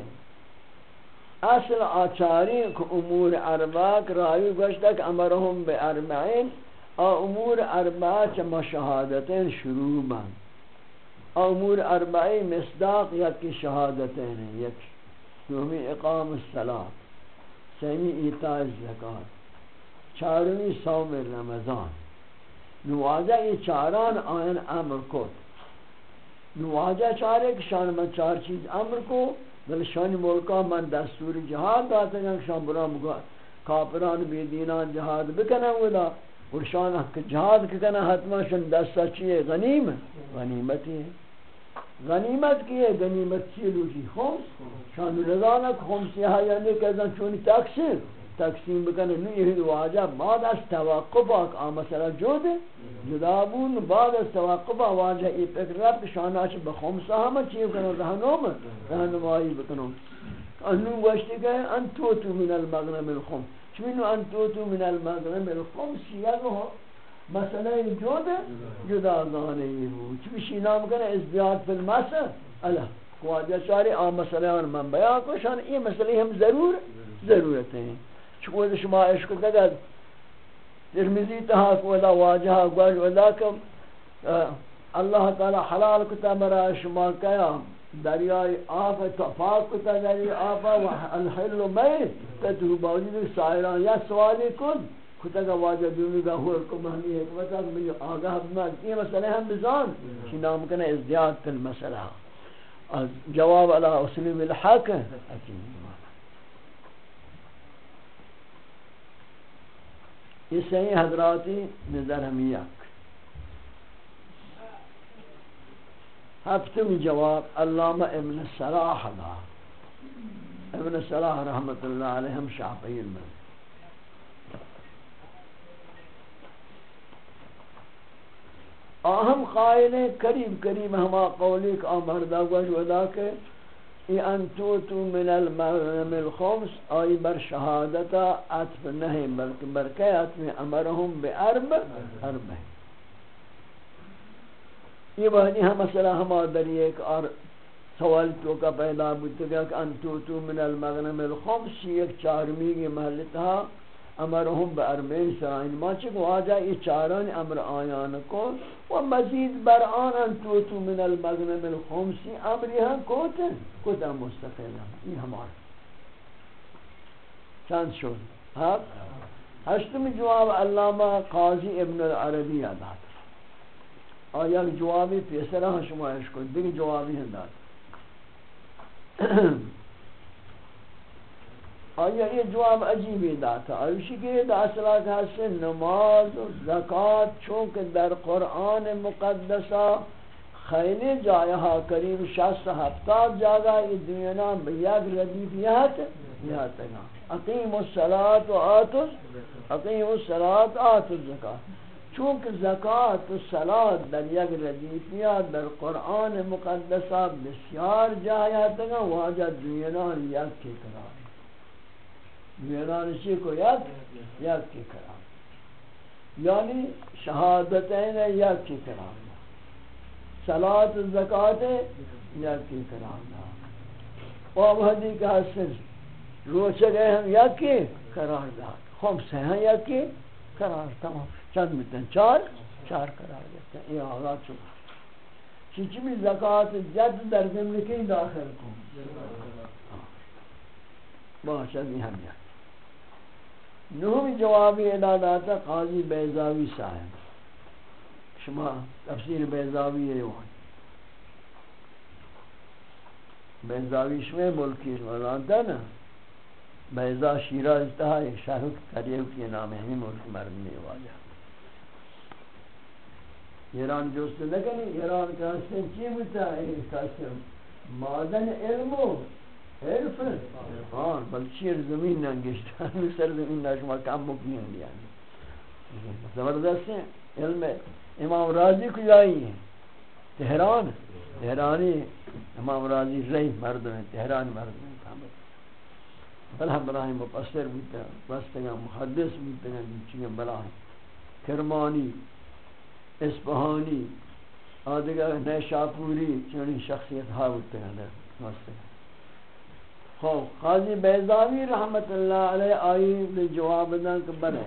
اصل آچاری کہ امور ارباک رایو گوشتا کہ امرهم بے اربعین، آ امور اربع چما شہادتین شروع بان آ امور اربعی مصداق یکی شہادتین ہیں، یک دومی اقام الصلاة، سیمی ایتاء الزکاة چارمی صوم رمضان نواجہ یہ چاران آئین امر کت نواجہ چارے کہ شان من چار چیز امر کو، بل شان ملکا من دستور جہاد داتا کہ شان برا مگا کافران بی دینان جہاد بکنا ودا، اور شان حق جہاد کنا حتما شان دستا چیئے، غنیم، غنیمتی ہے غنیمت کی ہے، غنیمت چیئے لوٹی؟ خمس؟ شان رضانا خمسی ہے یعنی کہ چونی تقسیم تقسیم بکنه نه یه واجب بعد از توقف آ مثلا جود جدا بون بعد از توقف واجب ای فکر رب شاناش بخمسه همه چی کنه رهنم رهنمایی بکنم انو گوشتی که ان تو تو من المغنم الخمس۔ چمینو ان تو تو من المغنم الخمس یگو مثلا این جود جدا گانه ای بود چی بشی نام کنه ازدیاد فی المسا الا خواجه شاری آ مسئله من بیان کو شان این مسئله هم ضرور، ضرورت ہے چکو شما عشق نگد ترمیزی تہا کو ادا واجہا گوش ادا کم اللہ تعالی حلال کتا مرا، شما کیا دریائی آفا، تفاق کتا دریائی آفا الحل میت تتو باوجود سائران، یا سوالی کن۔ کتا کا واجہ دومی کا ہوا کو مہمی حکمت مجھے آگاہ بمات یہ مسئلہ ہم بزان کی نام کنا ازدیاد کل مسئلہ جواب علی اسلیم الحق یہ صحیح حضراتی نظر ہمی یک. ہفتم جواب علامہ ابن صلاح دا. ابن صلاح رحمت اللہ علیہ ہم شافعی میں آہم قائل قریب قریب ہما قولی کا مردہ گوش ودا کے۔ ای انتوتو من المغنم الخمس، آئی بر شہادتا عطف نہیں، بلکہ برکہ عطف امرهم بے ارب ارب ہے یہ بہنی ہم مسئلہ ہما در ایک اور سوال تو کا پیدا بودتا کہ انتوتو من المغنم الخمس، یہ ایک چارمی کی محلتہ امرهم به اربعین سرائن ما چه واجه ای چاران امر آیان کو و مزید بر آن تو تو من المغنم الخمسی. امری هم کوتن؟ کتا مستقل هم این همار چند شد؟ ها هشتم جواب علامه قاضی ابن العربی داد آیا جوابی پیسرا شما اش دیگه جوابی هم داد آیا یہ جواب عجیبی داتا آیوشی کہ داصلات حسن نماز و زکاة چونکہ در قرآن مقدسہ خیلی جایہا قریب شست ہفتاد جاگا یہ دنیا نام بیاد ردیفیات یہاں تگا اقیم الصلاة و آتوز اقیم الصلاة و آتوز زکاة چونکہ زکاة و صلاة در یک ردیفیات در قرآن مقدسہ بسیار جایہا تگا واجہ دنیا نام یک کی قرار ویران چی کو یک یک کی کرام. یعنی شہادتین یک کی کرام. صلاة زکاة یک کی کرام. و اب حدی کا حسن روچہ گئے ہم یک کی قرار داد خمس ہیں یک کی قرار تمام چند متن، چار چار قرار دیتا ہے یہ آغاز چکا چیچی بھی زکاة جد در زمین کی داخل کو. ہاں. باشد یہ ہم یک نومی جوابی ادا داتا قاضی بیزاوی صاحب۔ شما تفسیر بیزاوی ہے وہاں۔ بیزاوی شما ملکی ولانتا نا؟ بیزا شیراز تہا ایک شہر کریو کی نام ہے، ہمیں ملک مردمی واجہ ایران جوست نکنی ایران کا حسن چی بتا ہے؟ مادن علمو۔ حرف ہاں بل شیر زمین ننگشتا سر زمین نشما کم مکنی ہوں یعنی. زبردست ہے علم امام راضی کو جائی ہیں تہران تہرانی امام راضی رئی مرد ہیں تہران مرد ہیں. بل ہم براہ مپسر بودتا بستگا محدث بودتا چنگا براہ کرمانی اسپہانی آدھگا نئے شاپوری چنی شخصیت ہا بودتا بستگا خوب قاضی بیضاوی رحمت اللہ علیہ آئی نے جواب دن کہ بنے۔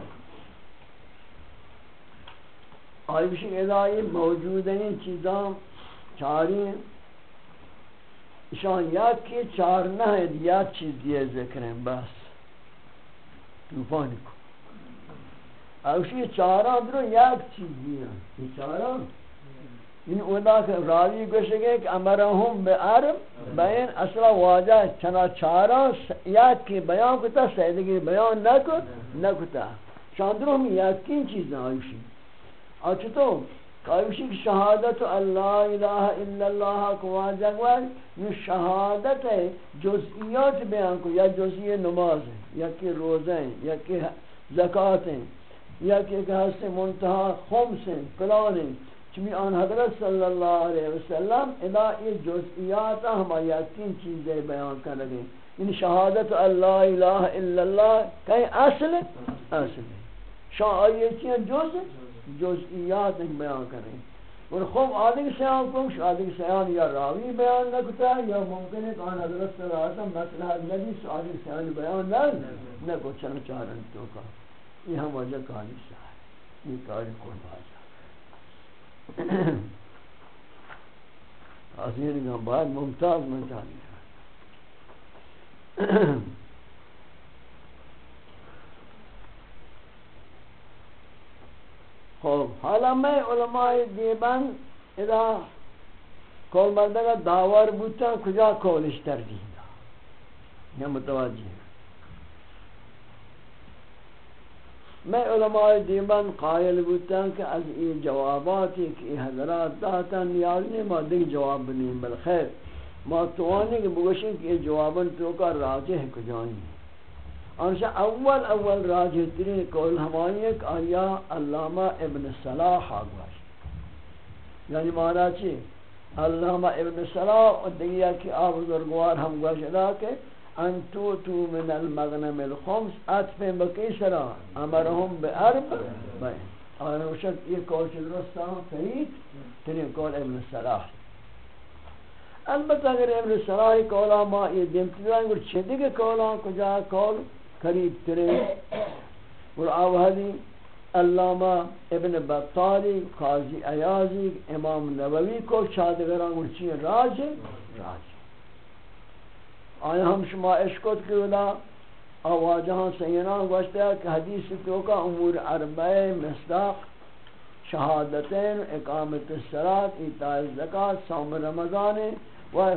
آئی بشک ادائی موجود ہیں چیزاں چاری ہیں۔ اشان یا کی چار نہ ہے، یا چیز دیئے ذکر ہیں، بس۔ توفانی کو۔ اوشی چارہ درو یک چیز دیئے یہ چارہ این اودا کہ راوی گوشے گئے کہ امرہم بے عرب بین اصلا واجہ چنا چارا یاد کی بیان کتا سیدگی بیان نکو نکتا چاندرو ہم یقین چیزیں آئیشی آچھتو آئیشی کہ شہادت اللہ الہ الا اللہ کو واجہ گوار یہ شہادت ہے جزئیات بیان کو یا جزئی نماز ہے یا کہ روزیں یا کہ زکاة ہیں یا کہ ہستے منتحہ خمس ہیں پلان ہیں چمی آن حضرت صلی اللہ علیہ وسلم ادا یہ جزئیات ہم تین چیزیں بیان کر لگے ان یعنی شہادت اللہ الہ الا اللہ کہیں اصل اصل شاہ آئیے چیئے جز؟ جزئیات بیان کریں اور خوب آدھگ سیان کو آدھگ سیان یا راوی بیان نکتا یا ممکن ہے کہ آن حضرت صلی اللہ علیہ وسلم مسئلہ نبی سو آدھگ سیان بیان نکو چل چارن تو کا۔ یہ ہم وجہ کاری سا ہے۔ یہ کاری قربان۔ حاضر کا بعد ممتاز میں چاہیے خوب، حالا میں علماء دیبان ادا کول مردگا داور بوتا کجا کولش تردید یہ متوجہ؟ میں علماء دیبان قائل بودتا کہ از این جواباتی کہ حضرات داتا نیاز نہیں، ما دیکھ جواب بنیم بل خیر ما توانی کہ بگوشن کہ یہ جواباً تو کا راجح کجانی انشاء اول اول راجح ترین قول ہمانی ایک آیا علامہ ابن صلاح آگواش۔ یعنی مانا چی؟ علامہ ابن صلاح اور دیگیا کہ آپ بزرگوار ہم گوش ادا کہ ان تو تو من المغنم الخمس، عطف بکی سرا؟ امرهم به عرب؟ بین آن وشد یہ قول درستا صحیح تنین قول ابن صلاح البته اگر ابن صلاح قولا ما یہ دمتدان گر چه دیگه قولا کجا قول قریب تره. اور آوہدی علامہ ابن بطالی، قاضی ایازی، امام نووی کو شادگران گر چی راج راج آیا ہم شما اشکت کے ولا آواجہاں سینان گوشتا ہے کہ حدیث تو کا امور اربع مصداق شہادتین اقامت الصلاة، ایتاء الزکاة، صوم رمضان و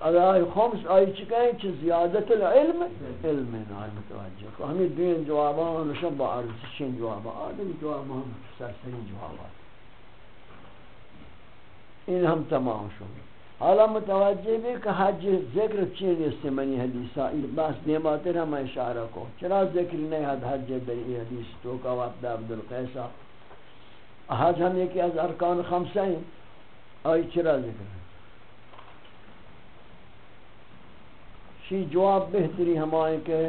ادائی خمس آئی چکیں چھ زیادت العلم؟ علم نار متوجہ کو۔ ہمیں دین جوابان نشان با عرض شین جوابان آدم جوابان سرسری جوابات این ہم تمام شد حالا متوجہ بھی کہ حج ذکر چیز استمنی حدیثہ بس دیماتر ہم اشارہ کو۔ چرا ذکر نہیں حد، حج در ای حدیث تو کا وقت عبدالقیسہ حج ہم یکی از ارکان خمسہ ہیں۔ آئی چرا ذکر ہے؟ شی جواب بہتری ہمائیں کہ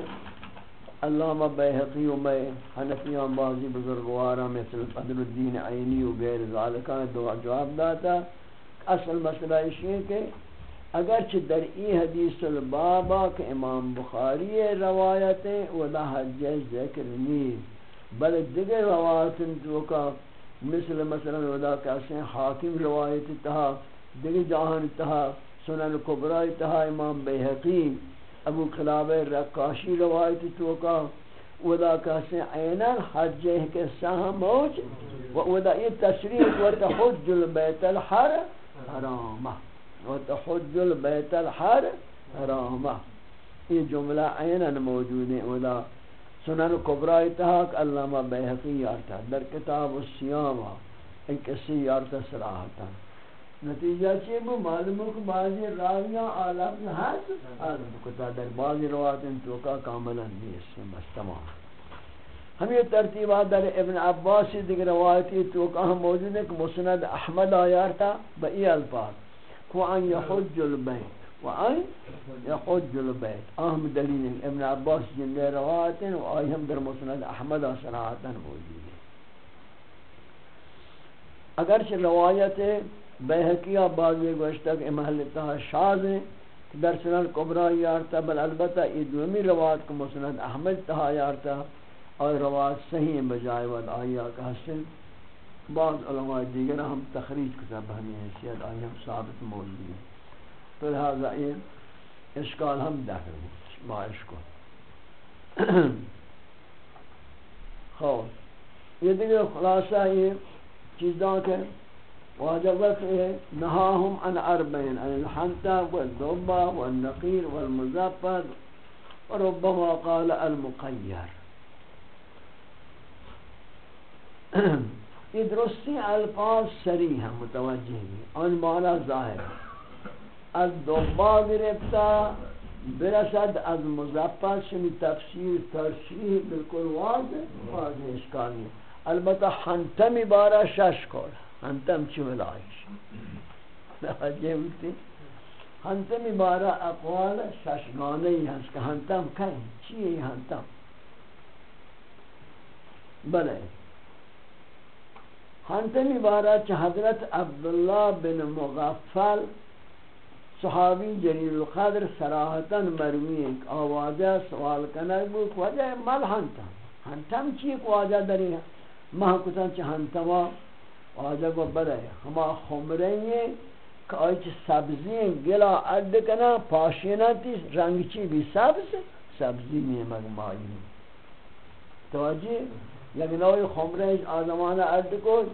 علامہ بیحقی و میں حنفیان بازی بزرگوارا مثل قدر الدین عینی و غیر ذالکہ دعا جواب داتا۔ ہے اصل مسئلہ اسی ہے کہ اگرچہ در ای حدیث البابا کہ امام بخاری روایتیں ودا حج ذکر نیز بل دیگر روایتیں تو کا مثل مثلا ودا کہتے ہیں حاکم روایت تہا دیگر جہان تہا سنن کبرائی تہا امام بیحقی ابو خلاب رقاشی روایت تو کا ودا کہتے ہیں عینا حج کے ساہ موج ودا یہ تشریح و تحج البیت الحر حرامہ۔ وتحج البيت الحر حرامہ۔ یہ جملہ عینا موجود ہے ولا سنن کبرا اتحاق علامہ بیحقی یارتا۔ در کتاب السیامہ ان کسی یارتا صراحتا نتیجہ چیئے وہ معلوم ہو کہ بعضی راویاں آلاب ہاتھ عالم کتا در بعضی روایت انتوکا کاملا نیست بس تمام۔ ہم یہ ترتیبات در ابن عباسی دیگر روایتی توکا ہم موجود ہے کہ مسند احمد آیارتا بئی الفاظ. وأن يحج البيت وأن يحج البيت أهم دليل ابن عباس جل روایت وآيهم در مسند احمد صراحتا موجود اگرچہ روایت بیحقیہ بعضی گوشتہ کہ محلتہ شاذ ہیں در سنن کبرا یارتا بل البتہ یہ دومی روایت کو مسند احمد تہا یارتا اور روایت صحیح بجائے ود آیا کہ حسن۔ بعض علماء دیگر ہم تخریج کتاب ہمیں حیثیت آئی ہم ثابت موجود ہیں۔ تو لہذا یہ اشکال ہم داخل ہیں باعش کو خوف یہ دیگر خلاصہ یہ چیزاں کے واجبت ہے، نہاہم ان اربین ان الحنطہ والدوبہ والنقیر والمزفد وربما قال المقیر۔ یہ درستی الفاظ سریح ہیں، متوجہ ہیں۔ ان معنی ظاہر از دوبا گرفتا، برسد از مزفت شمی تفسیر، ترشیح بالکل واضح واضح اشکال نہیں البتہ حنتم بارہ شش کول حنتم چی ولائش توجہ ہوتی؟ حنتم بارہ اقوال ششگانه ہی ہست کہ حنتم کہیں؟ چیئے حنتم بلے۔ ہنتمی بارہ چھ حضرت عبداللہ بن مغفل صحابی جلیل القدر سراحتاً مروی ایک آوازہ سوال کنک بوک وجہ مل ہنتم ہنتم چیک واجہ دری ہے ماہ کتن چھ ہنتما واجہ کو برے ہما خمریں کہ آئی سبزی گلا عد کنا پاشینا تی رنگ چی بھی سبز؟ سبزی میں مگمائی توجہ لیکن اوی خمره ایش آزمان ارد کن.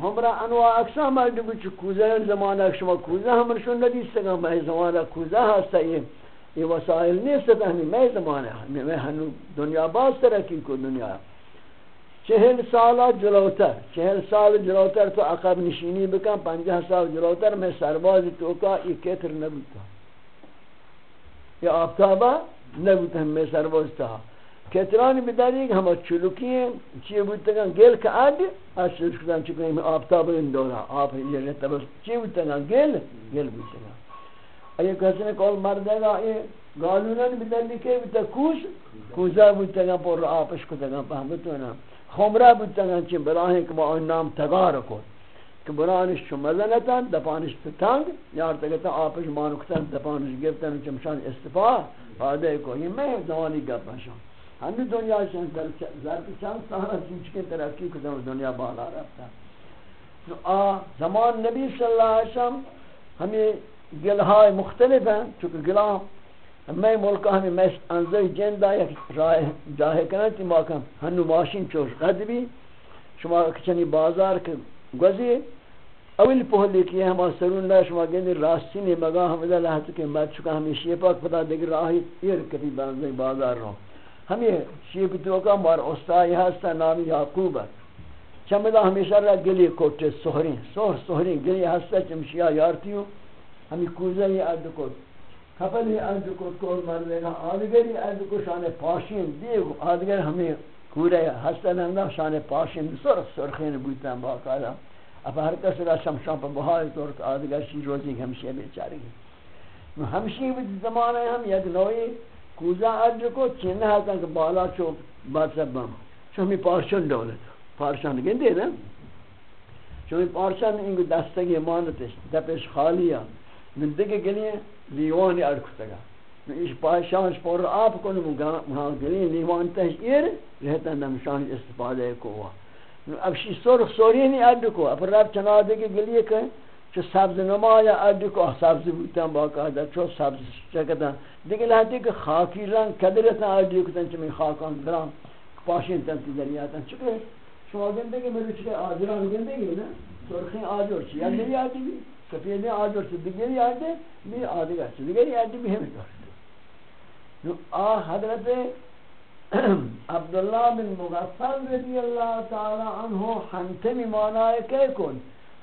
خمره انواع اقسام ارد کن چه کوزه زمان شما کوزه همرشون ندیستگم من زمان کوزه هسته این یہ وسائل نیست ہمیں میں زمانے میں ہنو دنیا باز ترقی کو دنیا چہل سال جلوتر. چہل سال جلوتر تو عقب نشینی بکن پنجہ سال جلوتر. میں سرباز تو کا یہ کتر نبوتا یہ آفتابہ نبوتا ہمیں سرباز تھا کترانی بداری کہ ہم چلوکی ہیں چی بودتا گل کا آد اشتش کدن چکے ہیں آفتاب ان دورا آپ یہ رہتا بس چی بودتا گل؟ گل بودتا گا اے کسی نے کول مردے گا یہ گالونن بداری کہ بودتا کوش کوزا بودتا گا پر آپش کتا گا پہمتو نا خمرہ بودتا گا چی؟ براہیں کہ با ان نام تگار کو کہ برانش چو مزنتن دپانش تنگ، یار تکتا آپش مانکتن دپانش گفتن چمشان استفا آدھے کو یہ میں زمانی گپ شان ہمیں دنیا ظرف چند سہرہ چیز کے ترقی کو دنیا بالا رفتا تو آ، زمان نبی صلی اللہ علیہ وسلم ہمیں گلہائے مختلف ہیں، چونکہ گلہ میں ملکہ ہمیں میں انظر جندہ یک جاہے کرنا تی ماکم ہنو ماشین چوش قد بھی۔ شما کچنی بازار کے گوزی اول پہلے کیا ہم سرون نہ شما گندی راستی نے مگا ہم ادھا لحظ کے مد چکا، ہمیں شیپاک پتا دیکھ راہی یہ کبھی بازار رہا ہمیں شیب تو کا مار استای ہستا نام یعقوب ہے۔ چمدا ہمیشہ را گلی کوٹے سہری سہر سہری گلی ہستا چمشیا یارتیو ہمیں کوزا یہ اد کو کپل یہ اد کو کول مار لینا۔ آدگری اد کو شان پاشین دیو آدگر ہمیں کورے ہستا نندا شان پاشین سر سرخین بوتا باقاعدہ۔ اب ہر کس را شمشان پر بہائے طور آدگر شی روزی ہمشہ بیچاری ہمشی بھی زمانے ہم یک نوئی کوزا ارج کو چینہ ہے کہ بالا چو بات سب بم۔ چومی پارچن دولت پارچن گندے نا۔ چومی پارچن انگو دستگی مانتش دپش خالیا من دیگه گلیه لیوانی ارکتگا من ایش پایشانش پر آب کنم مها گلیه لیوان تش ایر رہتا نمشانش استفاده کوا اب شی سرخ سورینی ارکو اپر رب چنا دیگه گلیه که چه سبز نمایا ادی کو سبز بودن با قاعده چه سبز چکدن. دیگه لحظه که خاکی رنگ، کدرتن ادی کتن چه می خاکان درام پاشین تن تی دریاتن. چه شما گنده که مرو چه آجران گنده گی نه؟ سرخی آجر چی؟ یا نمی آدی بی؟ سفید آجر چی؟ دیگری آده بی آدی گرچه دیگری آدی بی همی نو آ حضرت عبدالله بن مغفل رضی اللہ تعالی عنہ حنتمی معنی کہ کن؟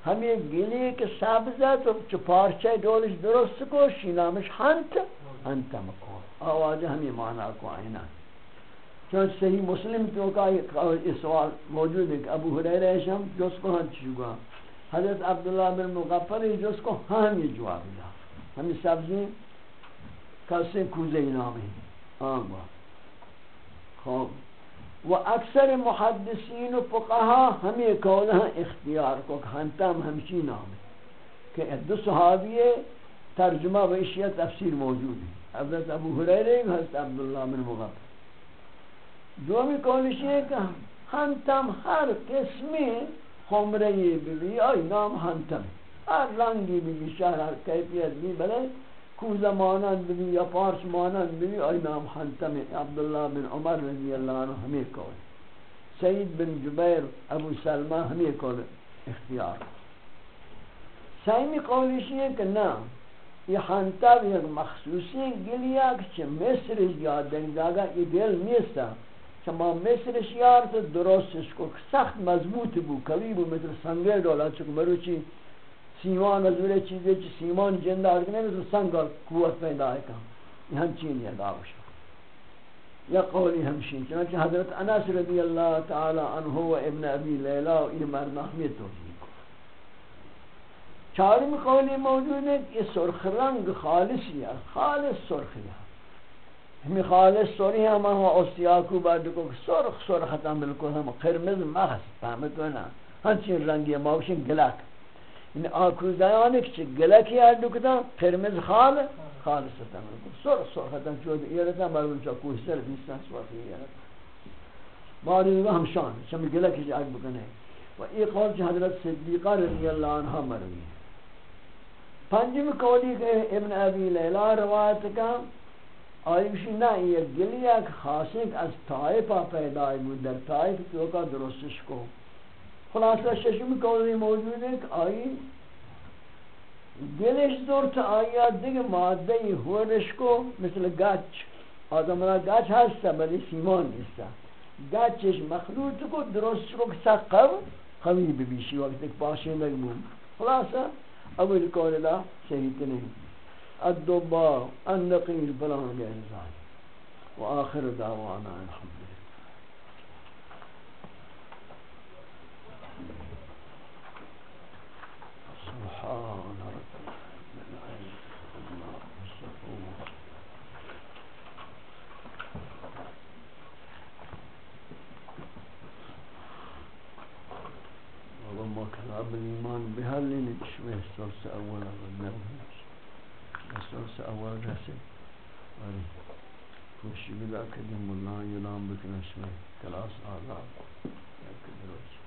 ہمیں گلی کے سبز ہے تو چپارچہ دولش درست کو، شینامش ہنت ہنت مکو آواز ہمیں مانا کو آئینا چونچہ صحیح مسلم تو کا یہ سوال موجود ہے کہ ابو حریرہ شم جس کو ہاں ہنچ چکا حضرت عبداللہ بن مغفر جس کو ہاں ہم یہ جواب دیا۔ ہمیں سبزی کسے کوزے نامی آنگا ہاں، خوب۔ و اکثر محدثین و فقہا ہمیں قول اختیار کو ہنتم ہمچی نام کہ دو صحابی ترجمہ و اشیاء تفسیر موجود ہے حضرت ابو حریرہ و حضرت عبداللہ بن مغفر جو بھی قولش ہے کہ ہنتم ہر قسمی خمرہی بھی آئی نام ہنتم۔ ہر رنگی بھی شہر ہر کیفیت بھی بلے کوزه مانند بھی یا پارس مانند بھی آئی نام حنتم عبداللہ بن عمر رضی اللہ عنہ ہمیں کول سید بن جبیر، ابو سلمہ ہمیں کول اختیار۔ سائمی قولیشی ہے کہ نا، یہ حنتم یک مخصوصی گلیا کہ مصر یاد دیں جاگا یہ گل نیستا چما مصرش یار تو درستش کو سخت مضبوط بو کبھی بو مثل سنگے دولا چکو مروچی سیمان از ولی چیزی چی سیمان جنده آرکنه مثل سنگال قوت پیدا کن این همچین یه دعوش یا قولی همشین چنانچه حضرت انس رضی اللہ تعالی عنہ و ابن ابی لیلا و این مرنحمی توجیه کن چارم قولی موجود ہے کہ یہ سرخ رنگ خالصی ہے خالص سرخی ہے ہمیں خالص سرخی ہے ہم اوستیاکو بعد کو سرخ سرخ سرختا ملکو ہم قرمز مغز فهمتو نا ہنچین رنگی موشن گلک این آکوزایانی که گلکی اردو کدن قرمز خال خالصتا ملکن سر سرختا چود ایرتا مرمون چا کوشتر بیستن سوافی ایرتا باری و همشان شمی گلکی جا بکنه و ای قول چه حضرت صدیقہ رضی اللہ عنہ مروی پنجم قولی کہ ابن ابی لیلا روایت کا آئیشی نا یہ گلیہ خاصی از طائفہ پیدای بود در طائف تو کا درستش کو خلاصہ ششم قولی موجود ہے کہ آئی دلش دور تا آیا دیگه ماده هورش کو، مثل گچ. آدم را گچ هسته، ولی سیمان نیسته گچش مخلوط کو، درست کو که سقب قوی ببیشی وقت ایک پاشه نگمون. خلاصه؟ اول قول لا شهید نہیں الدبا النقیل فلان غیر و آخر دعوانا الحمد. سبحان ربك رب العزة عما يصفون ولما كان بالإيمان بها اللي نتشبه الثلث أول والنوم الثلث أول رسل آره خوشی بلا کدی ملان بك نشوي میں کلاس آداب یا کدروش